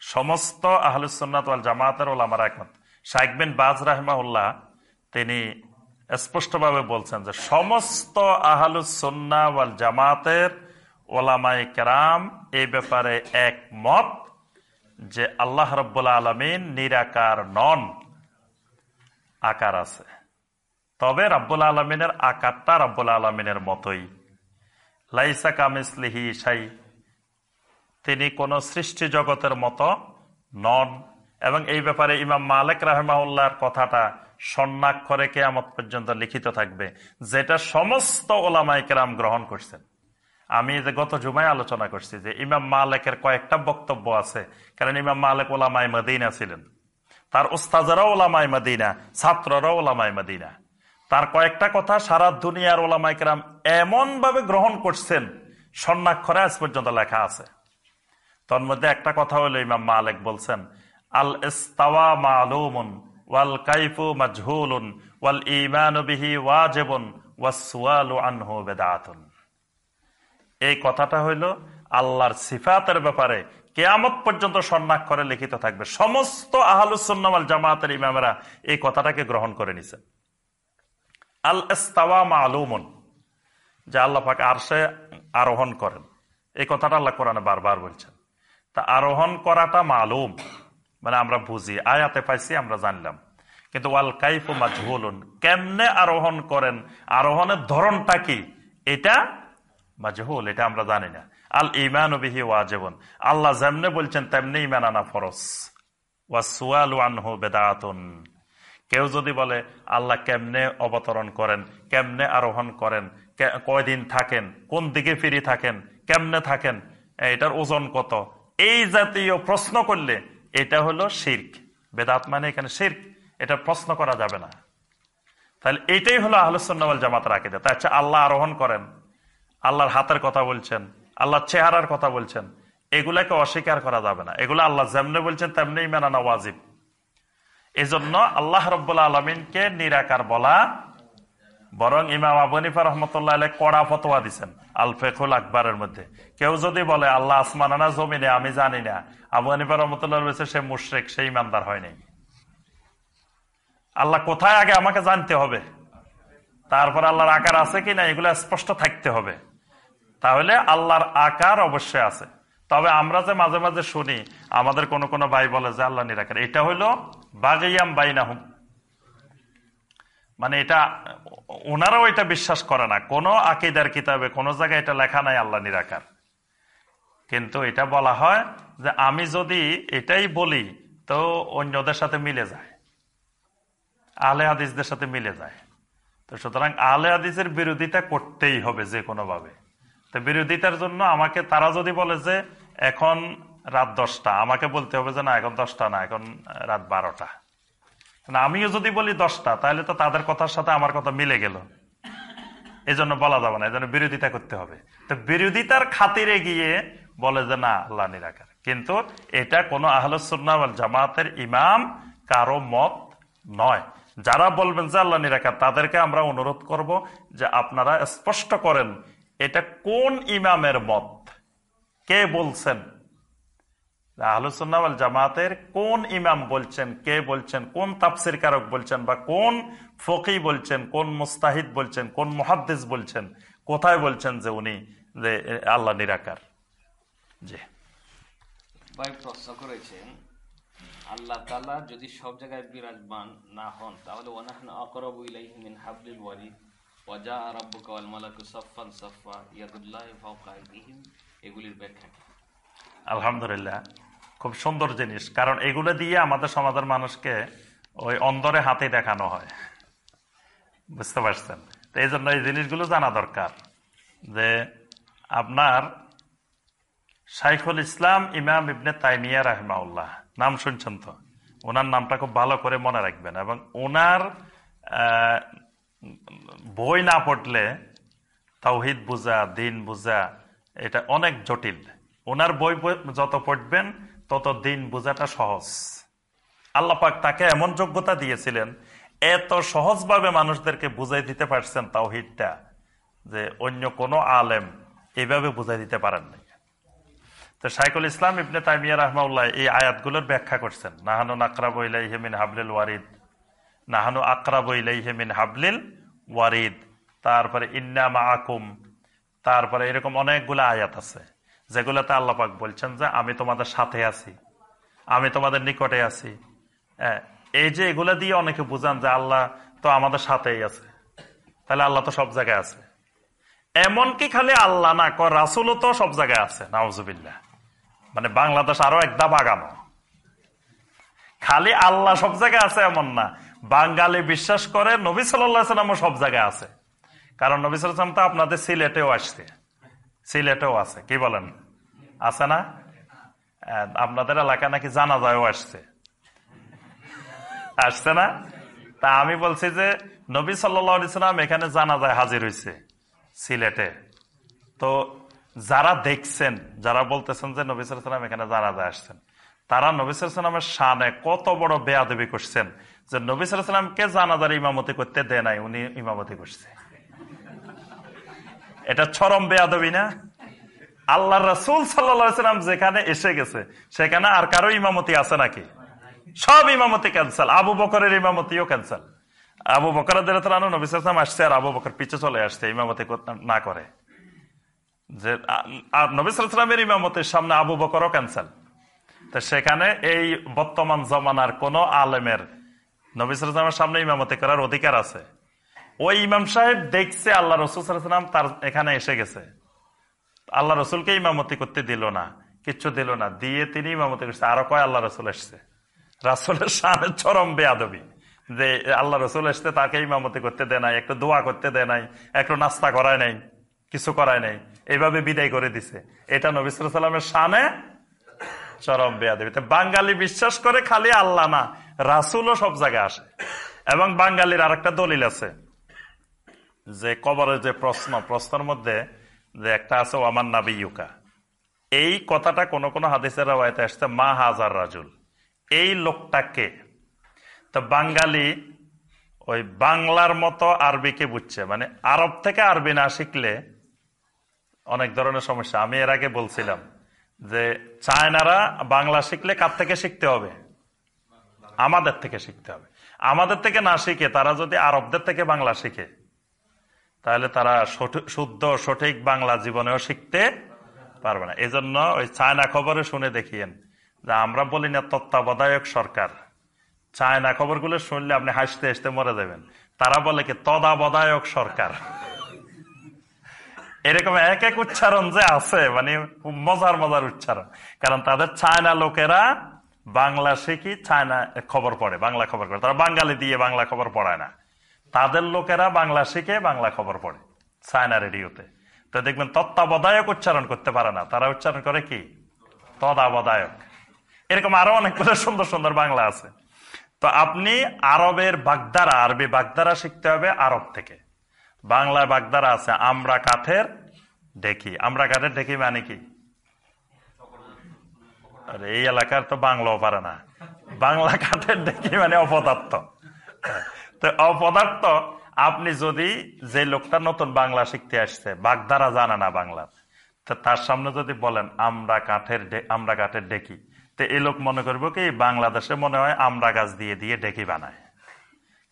সমস্ত আহলুসুন্নাত ওয়াল জামাতের ওলামার একমত। শাইক বিন বাজ রাহমাউল্লাহ তিনি স্পষ্টভাবে বলছেন যে সমস্ত আহলুসুন্না ওয়াল জামাতের ওলামাই কেরাম এই ব্যাপারে একমত যে আল্লাহ রব্বুল্লা আলমিন নিরাকার নন। আকার আছে। তবে রাব্বুল আলমিনের আকারটা রাব্বুল আলমিনের মতোই। লাইসা কামিসলিহি সাই তিনি কোন সৃষ্টি জগতের মতো নন এবং এই ব্যাপারে ইমাম মালিক রাহমাউল্লাহর কথাটা স্বর্ণাক্ষরে কেয়ামত পর্যন্ত লিখিত থাকবে, যেটা সমস্ত ওলামাই কেরাম গ্রহণ করছেন। আমি যে গত জুমায় আলোচনা করছি যে ইমাম মালেকের কয়েকটা বক্তব্য আছে। কারণ ইমাম মালেক ওলামাই মদিনা ছিলেন। তার ওস্তাজারাও ওলামাই মদিনা, ছাত্ররাও ওলামাই মদিনা। তার কয়েকটা কথা সারা দুনিয়ার ওলামাই কেরাম এমন ভাবে গ্রহণ করছেন, স্বর্ণাক্ষরে আজ পর্যন্ত লেখা আছে। তোর মধ্যে একটা কথা হলো, ইমাম মালেক বলছেন, আল ইস্তাওয়া মালুমুন, ওয়াল কাইফু মাজহুলুন, ওয়াল ঈমানু বিহি ওয়াজিবুন, ওয়াস সুআলু আনহু বিদআতুন এই কথাটা হইল আল্লাহর সিফাতের ব্যাপারে। কেয়ামত পর্যন্ত করে লিখিত থাকবে। সমস্ত আহলুসুন্নামাল জামাতের ইমামেরা এই কথাটাকে গ্রহণ করে নিছেন আল ইস্তাওয়া মালুমুন, যে আল্লাহ পাক আরশে আরোহণ করেন। এই কথাটা আল্লাহ কোরআনে বারবার বলছেন। তা আরোহণ করাটা মালুম মানে আমরা বুঝি, আয়াতে পাইছি, আমরা জানলাম। কিন্তু ওয়াল কাইফ কাইফু মাজহুলুন, কেমনে আরোহণ করেন? আরোহণের ধরনটা কি? এটা মাজহুল এটা আমরা জানি না। আল ইমান বিহি ওয়াজেবন। আল্লাহ যেমনে বলছেন, তেমনি ইমান আনা ফরস ওয়াসুয়ালু আনহু বেদাতুন। কেউ যদি বলে, আল্লাহ কেমনে অবতরণ করেন, কেমনে আরোহণ করেন কয়দিন থাকেন, কোন দিকে ফিরি থাকেন, কেমনে থাকেন, এটার ওজন কত? এই জাতীয় প্রশ্ন করলে এটা হলো শির্ক। বেদাত মানে এখানে শির্ক। এটা প্রশ্ন করা যাবে না। তাহলে এটাই হলো আহলুসন্নাল জামাত রাখিদা তাই হচ্ছে আল্লাহ আরোহণ করেন। আল্লাহর হাতের কথা বলছেন, আল্লাহর চেহারার কথা বলছেন, এগুলাকে অস্বীকার করা যাবে না। এগুলো আল্লাহ যেমনে বলছেন তেমনি মেনানা ওয়াজিব। এই জন্য আল্লাহ রব্বুল্লা আলমিনকে নিরাকার বলা, বরং ইমাম আবনিফা রহমতুল্লাহ কড়া ফতোয়া দিচ্ছেন আল ফেকুল আকবরের মধ্যে। কেউ যদি বলে, আল্লাহ আসমান জমিনে, আমি জানি না। আবু রহমতুল্লাহ বলছে, সে মুশ্রেক, সে ইমানদার হয়নি আল্লাহ কোথায় আগে আমাকে জানতে হবে? তারপর আল্লাহর আকার আছে কি না এগুলো স্পষ্ট থাকতে হবে। তাহলে আল্লাহর আকার অবশ্যই আছে। তবে আমরা যে মাঝে মাঝে শুনি, আমাদের কোন কোন ভাই বলে যে আল্লাহ নিরাকার। এটা হইল বাগিয়াম বাইনাহুম। মানে এটা, ওনারাও এটা বিশ্বাস করে না। কোন আকিদার কিতাবে, কোন জায়গায় এটা লেখা নাই আল্লাহ নিরাকার। কিন্তু এটা বলা হয় যে আমি যদি এটাই বলি, তো অন্যদের সাথে মিলে যায়। আলে হাদিসদের সাথে মিলে যায়। তো সুতরাং আলে হাদিসের বিরোধিতা করতেই হবে যে কোনো ভাবে তো বিরোধিতার জন্য আমাকে, তারা যদি বলে যে এখন রাত দশটা, আমাকে বলতে হবে যে না, এখন দশটা না, এখন রাত বারোটা। আমিও যদি বলি দশটা, তাহলে তো তাদের কথার সাথে আমার কথা মিলে গেল। এই জন্য বলা যাবে না এই জন্য বিরোধিতা করতে হবে। তো বিরোধিতার খাতিরে গিয়ে বলে যে না, আল্লাহ নিরাকার। কিন্তু এটা কোনো আহলুসুল্লাহ জামাতের ইমাম কারও মত নয়। যারা বলবেন যে আল্লাহ নিরাকার, তাদেরকে আমরা অনুরোধ করব যে আপনারা স্পষ্ট করেন এটা কোন ইমামের মত? কে বলছেন? আহলুসুন্নাওয়াল জামাতের কোন ইমাম বলছেন, কে বলছেন, কোন তাপসির কারক বলছেন বা কোন ফকি বলছেন, কোন মুস্তাহিদ বলছেন, কোন মহাদ্দেশ বলছেন, কোথায় বলছেন যে উনি, যে আল্লাহ নিরাকার? জি। ভাই, প্রশ্ন করেছেন, আল্লাহ তালা যদি সব জায়গায় বিরাজমান না হন, তাহলে ওনাহন মিন হাবলিল ওয়ারিদ ওয়াজা ওয়াল মালাকু সাফফান সাফফা ইয়াদুল্লাহি ফাওকা আইদিহিম, এগুলির ব্যাখ্যা আলহামদুলিল্লাহ, খুব সুন্দর জিনিস, কারণ এগুলো দিয়ে আমাদের সমাজের মানুষকে ওই অন্দরে হাতে দেখানো হয়। বুঝতে পারছেন? তো এই জন্য এই জিনিসগুলো জানা দরকার, যে আপনার শাইখুল ইসলাম ইমাম ইবনে তাইমিয়া রাহমাউল্লাহ নাম শুনছেন তো? ওনার নামটা খুব ভালো করে মনে রাখবেন এবং ওনার বই না পড়লে তাওহিদ বুঝা, দিন বুঝা, এটা অনেক জটিল। ওনার বই যত পড়বেন, তত দিন বোঝাটা সহজ। আল্লাপাক তাকে এমন যোগ্যতা দিয়েছিলেন, এত সহজভাবে মানুষদেরকে বুঝাই দিতে পারছেন তাওহিদটা, যে অন্য কোনো আলেম এইভাবে বুঝাই দিতে পারেন নাই। তো সাইকুল ইসলাম ইবনে তাইমিয়া রহমাউল্লাহ এই আয়াতগুলোর ব্যাখ্যা করছেন। নাহানু আকরাব ইলাইহেমিন হাবলিল ওয়ারিদ। নাহানু আকরাব ইলাইহেমিন হাবলিল ওয়ারিদ। তারপরে ইন্না আকুম তারপরে এরকম অনেকগুলো আয়াত আছে, যেগুলোতে আল্লাপাক বলছেন যে, আমি তোমাদের সাথে আছি। আমি তোমাদের নিকটে আছি। এই যে এগুলা দিয়ে অনেকে বুঝান যে, আল্লাহ তো আমাদের সাথেই আছে। তাহলে আল্লাহ তো সব জায়গায় আছে। এমনকি খালি আল্লাহ না কর রাসুলও তো সব জায়গায় আছে নাউজুবিল্লা মানে বাংলাদেশ আরও একটা বাগানো খালি আল্লাহ সব জায়গায় আছে এমন না। বাঙালি বিশ্বাস করে নবী সাল্লামও সব জায়গায় আছে। কারণ নবী সাল্লাম তো আপনাদের সিলেটেও আসছে। সিলেটেও আছে। কি বলেন? আছে না? আপনাদের এলাকা নাকি জানা যায়ও আসছে। আসছে না? তা আমি বলছি যে নবী সাল্লাম এখানে জানা যায় হাজির হয়েছে সিলেটে। তো যারা দেখছেন, যারা বলতেছেন যে নবী সাল্লাম এখানে জানা যায় আসছেন, তারা নবী সাল্লামের সানে কত বড় বেয়াদবি করছেন। যে নবী সাল্লামকে জানাজার ইমামতি করতে দেয় নাই, উনি ইমামতি করছে। এটা চরম বেয়াদবি না? আল্লাহ রসুল সাল্লাম যেখানে এসে গেছে, সেখানে আর কারও ইমামতি আছে নাকি? সব ইমামতি ক্যান্সেল আবু বকরের ইমামতিও ক্যান্সেল আবু বকর নবিসাম আসছে আর আবু বকর পিছে চলে আসছে, ইমামতি না করে। যে আর নবী নবিসামের ইমামতির সামনে আবু বকরও ক্যান্সেল তো সেখানে এই বর্তমান জমানার কোন আলেমের নবিসামের সামনে ইমামতি করার অধিকার আছে। ওই ইমাম সাহেব দেখছে আল্লাহ রসুল সাল্লাম তার এখানে এসে গেছে। আল্লাহ রসুলকে ইমামতি করতে দিল না, কিচ্ছু দিল না, দিয়ে তিনি ইমামতি করছে। আরও কয় আল্লাহ রসুল এসছে? রাসুলের সামনে চরম বেয়াদবি যে আল্লাহ রসুল এসতে তাকে ইমামতি করতে দেয় নাই, একটু দোয়া করতে দেয় নাই, একটু নাস্তা করায় নাই, কিছু করায় নাই, এইভাবে বিদায় করে দিছে। এটা নবিসামের সামনে চরম বেয়াদবি। বাঙালি বিশ্বাস করে খালি আল্লাহ না রাসুলও সব জায়গায় আসে। এবং বাঙালির আর একটা দলিল আছে যে কবরের যে প্রশ্ন, প্রশ্নের মধ্যে যে একটা আছে আমার নাবি ইউকা এই কথাটা কোন কোনো হাদিসের রায়তে আসছে, মা হাজার রাজুল। এই লোকটাকে তো বাঙালি ওই বাংলার মতো আরবিকে বুঝছে। মানে আরব থেকে আরবি না শিখলে অনেক ধরনের সমস্যা। আমি এর আগে বলছিলাম যে চায়নারা বাংলা শিখলে কার থেকে শিখতে হবে? আমাদের থেকে শিখতে হবে। আমাদের থেকে না শিখে, তারা যদি আরবদের থেকে বাংলা শিখে, তাহলে তারা শুদ্ধ, সঠিক বাংলা জীবনেও শিখতে পারবে না। এজন্য ওই চায়না খবরে শুনে দেখিয়েন যে আমরা বলি না তত্ত্বাবধায়ক সরকার। চায়না খবরগুলো শুনলে আপনি হাসতে হাসতে মরে যাবেন। তারা বলে কি, তদাবধায়ক সরকার। এরকম এক এক উচ্চারণ যে আছে মানে মজার মজার উচ্চারণ। কারণ তাদের চায়না লোকেরা বাংলা শিখি চায়না খবর পড়ে, বাংলা খবর পড়ে। তারা বাঙালি দিয়ে বাংলা খবর পড়ায় না। তাদের লোকেরা বাংলা শিখে বাংলা খবর পড়ে, চায়না রেডিওতে। তো দেখবেন তত্ত্বাবধায়ক উচ্চারণ করতে পারে না। তারা উচ্চারণ করে কি? তদাবধায়ক। এরকম আরও অনেকগুলো সুন্দর সুন্দর বাংলা আছে। তো আপনি আরবের বাগদারা, আরবি বাগদারা শিখতে হবে আরব থেকে। বাংলায় বাগদারা আছে, আমরা কাঠের দেখি আমরা কাঠের দেখি মানে কি? এই এলাকার তো বাংলাও পারে না। বাংলা কাঠের দেখি মানে অপদার্থ। তো অপদার্থ, আপনি যদি যে লোকটা নতুন বাংলা শিখতে আসছে, বাগদারা জানে না বাংলা, তো তার সামনে যদি বলেন, আমরা কাঠের আমরা কাঠের ডেকি তো এই লোক মনে করব কি, বাংলাদেশে মনে হয় আমরা গাছ দিয়ে দিয়ে ডেকি বানায়।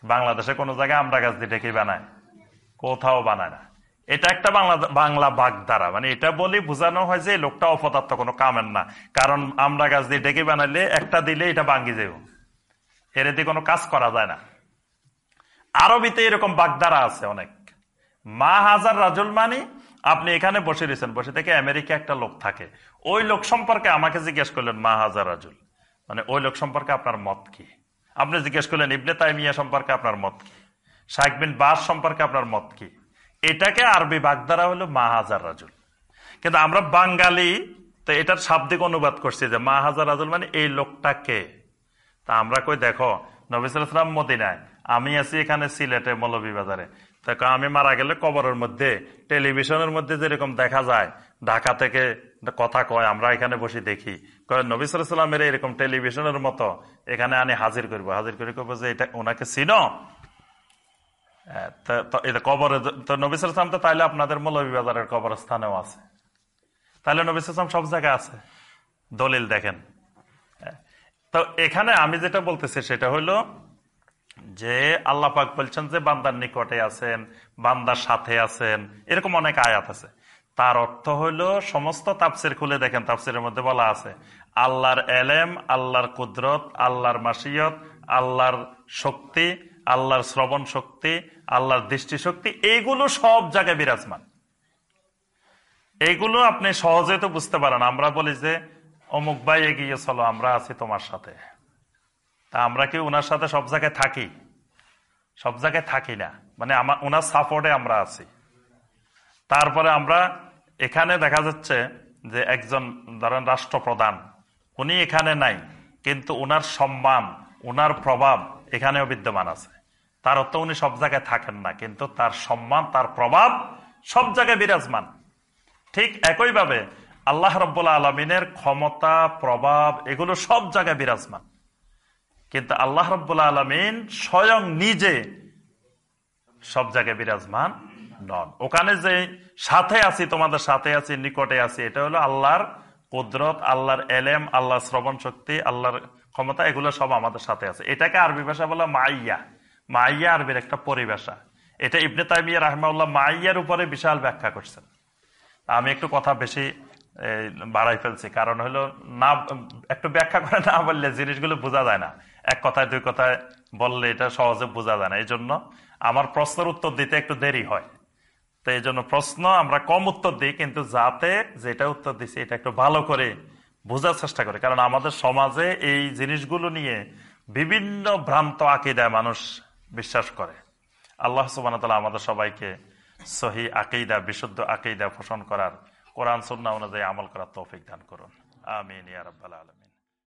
বাংলাদেশে কোনো জায়গায় আমরা গাছ দিয়ে ডেকি বানায়, কোথাও বানায় না। এটা একটা বাংলা বাংলা বাগদারা মানে এটা বলি বোঝানো হয় যে লোকটা অপদার্থ, কোনো কামের না। কারণ আমরা গাছ দিয়ে ডেকে বানাইলে একটা দিলে এটা ভাঙ্গি যাব এর দিয়ে কোনো কাজ করা যায় না। আরবিতে এরকম বাগদারা আছে অনেক। মা হাজার রাজুল মানি, আপনি এখানে বসে রয়েছেন। বসে থেকে আমেরিকা একটা লোক থাকে। ওই লোক সম্পর্কে আমাকে জিজ্ঞেস করলেন, মা হাজার রাজুল। মানে ওই লোক সম্পর্কে আপনার মত কি? আপনি জিজ্ঞেস করলেন, ইবনে তাইমিয়া সম্পর্কে আপনার মত কি? শাহবিন বাস সম্পর্কে আপনার মত কি? এটাকে আরবি বাগদারা হলো মা হাজার রাজুল। কিন্তু আমরা বাঙালি তো এটার শাব্দিক অনুবাদ করছি যে মা হাজার রাজুল মানে এই লোকটাকে তা আমরা কই দেখো নবিসাম মদিনায় আমি আছি এখানে সিলেটে মৌলভীবাজারে। তা কয়, আমি মারা গেলে কবরের মধ্যে টেলিভিশনের মধ্যে যেরকম দেখা যায় ঢাকা থেকে কথা কয় আমরা এখানে বসে দেখি। কয় নবী এরকম টেলিভিশনের মতো এখানে আনি হাজির করব। হাজির করে করব যে এটা ওনাকে চিনো? এটা কবরে তো নবী সালাম তো তাইলে আপনাদের মৌলভীবাজারের কবরস্থানেও আছে। তাহলে নবী সালাম সব জায়গায় আছে। দলিল দেখেন। তো এখানে আমি যেটা বলতেছি সেটা হইল যে আল্লাহ পাক বলছেন যে বান্দার নিকটে আছেন, বান্দার সাথে আছেন, এরকম অনেক আয়াত আছে। তার অর্থ হইল সমস্ত তাপসির খুলে দেখেন তাপসিরের মধ্যে বলা আছে, আল্লাহর এলেম, আল্লাহর কুদরত, আল্লাহর মাসিয়ত, আল্লাহর শক্তি, আল্লাহর শ্রবণ শক্তি আল্লাহর দৃষ্টি শক্তি এইগুলো সব জায়গায় বিরাজমান। এইগুলো আপনি সহজে তো বুঝতে পারেন। আমরা বলি যে, অমুক ভাই এগিয়ে চলো, আমরা আছি তোমার সাথে। তা আমরা কি ওনার সাথে সব জায়গায় থাকি? সব জায়গায় থাকি না। মানে আমার ওনার সাপোর্টে আমরা আছি। তারপরে আমরা এখানে দেখা যাচ্ছে যে একজন, ধরেন, রাষ্ট্রপ্রধান, উনি এখানে নাই, কিন্তু উনার সম্মান, উনার প্রভাব এখানেও বিদ্যমান আছে। তার অর্থ উনি সব জায়গায় থাকেন না, কিন্তু তার সম্মান, তার প্রভাব সব জায়গায় বিরাজমান। ঠিক একইভাবে আল্লাহ রব্বুল্লা আলমিনের ক্ষমতা, প্রভাব এগুলো সব জায়গায় বিরাজমান। কিন্তু আল্লাহ রব্বুল্লা আলমিন স্বয়ং নিজে সব জায়গায় বিরাজমান নন। ওখানে যে সাথে আছি, তোমাদের সাথে আছি, নিকটে আছি, এটা হলো আল্লাহর কুদরত, আল্লাহর এলেম, আল্লাহর শ্রবণ শক্তি আল্লাহর ক্ষমতা, এগুলো সব আমাদের সাথে আছে। এটাকে আরবি ভাষা বলা মাইয়া। মাইয়া আরবির একটা পরিভাষা এটা ইবনে তাইমিয়া রাহমাউল্লাহ মাইয়ার উপরে বিশাল ব্যাখ্যা করছেন। আমি একটু কথা বেশি বাড়াই ফেলছি। কারণ হলো না, একটু ব্যাখ্যা করে না বললে জিনিসগুলো বোঝা যায় না। এক কথায়, দুই কথায় বললে এটা সহজে বোঝা যায় না। এই জন্য আমার প্রশ্নের উত্তর দিতে একটু দেরি হয়। তো এই জন্য প্রশ্ন আমরা কম উত্তর দিই, কিন্তু যাতে যেটা উত্তর দিচ্ছি এটা একটু ভালো করে বোঝার চেষ্টা করে। কারণ আমাদের সমাজে এই জিনিসগুলো নিয়ে বিভিন্ন ভ্রান্ত আকিদায় মানুষ বিশ্বাস করে। আল্লাহ সুবান আমাদের সবাইকে সহি আকেইদা বিশুদ্ধ আকেইদা পোষণ করার কোরআন সন্না অনুযায়ী আমল করার তৌফিক দান করুন। আমিন, ইয়া আলম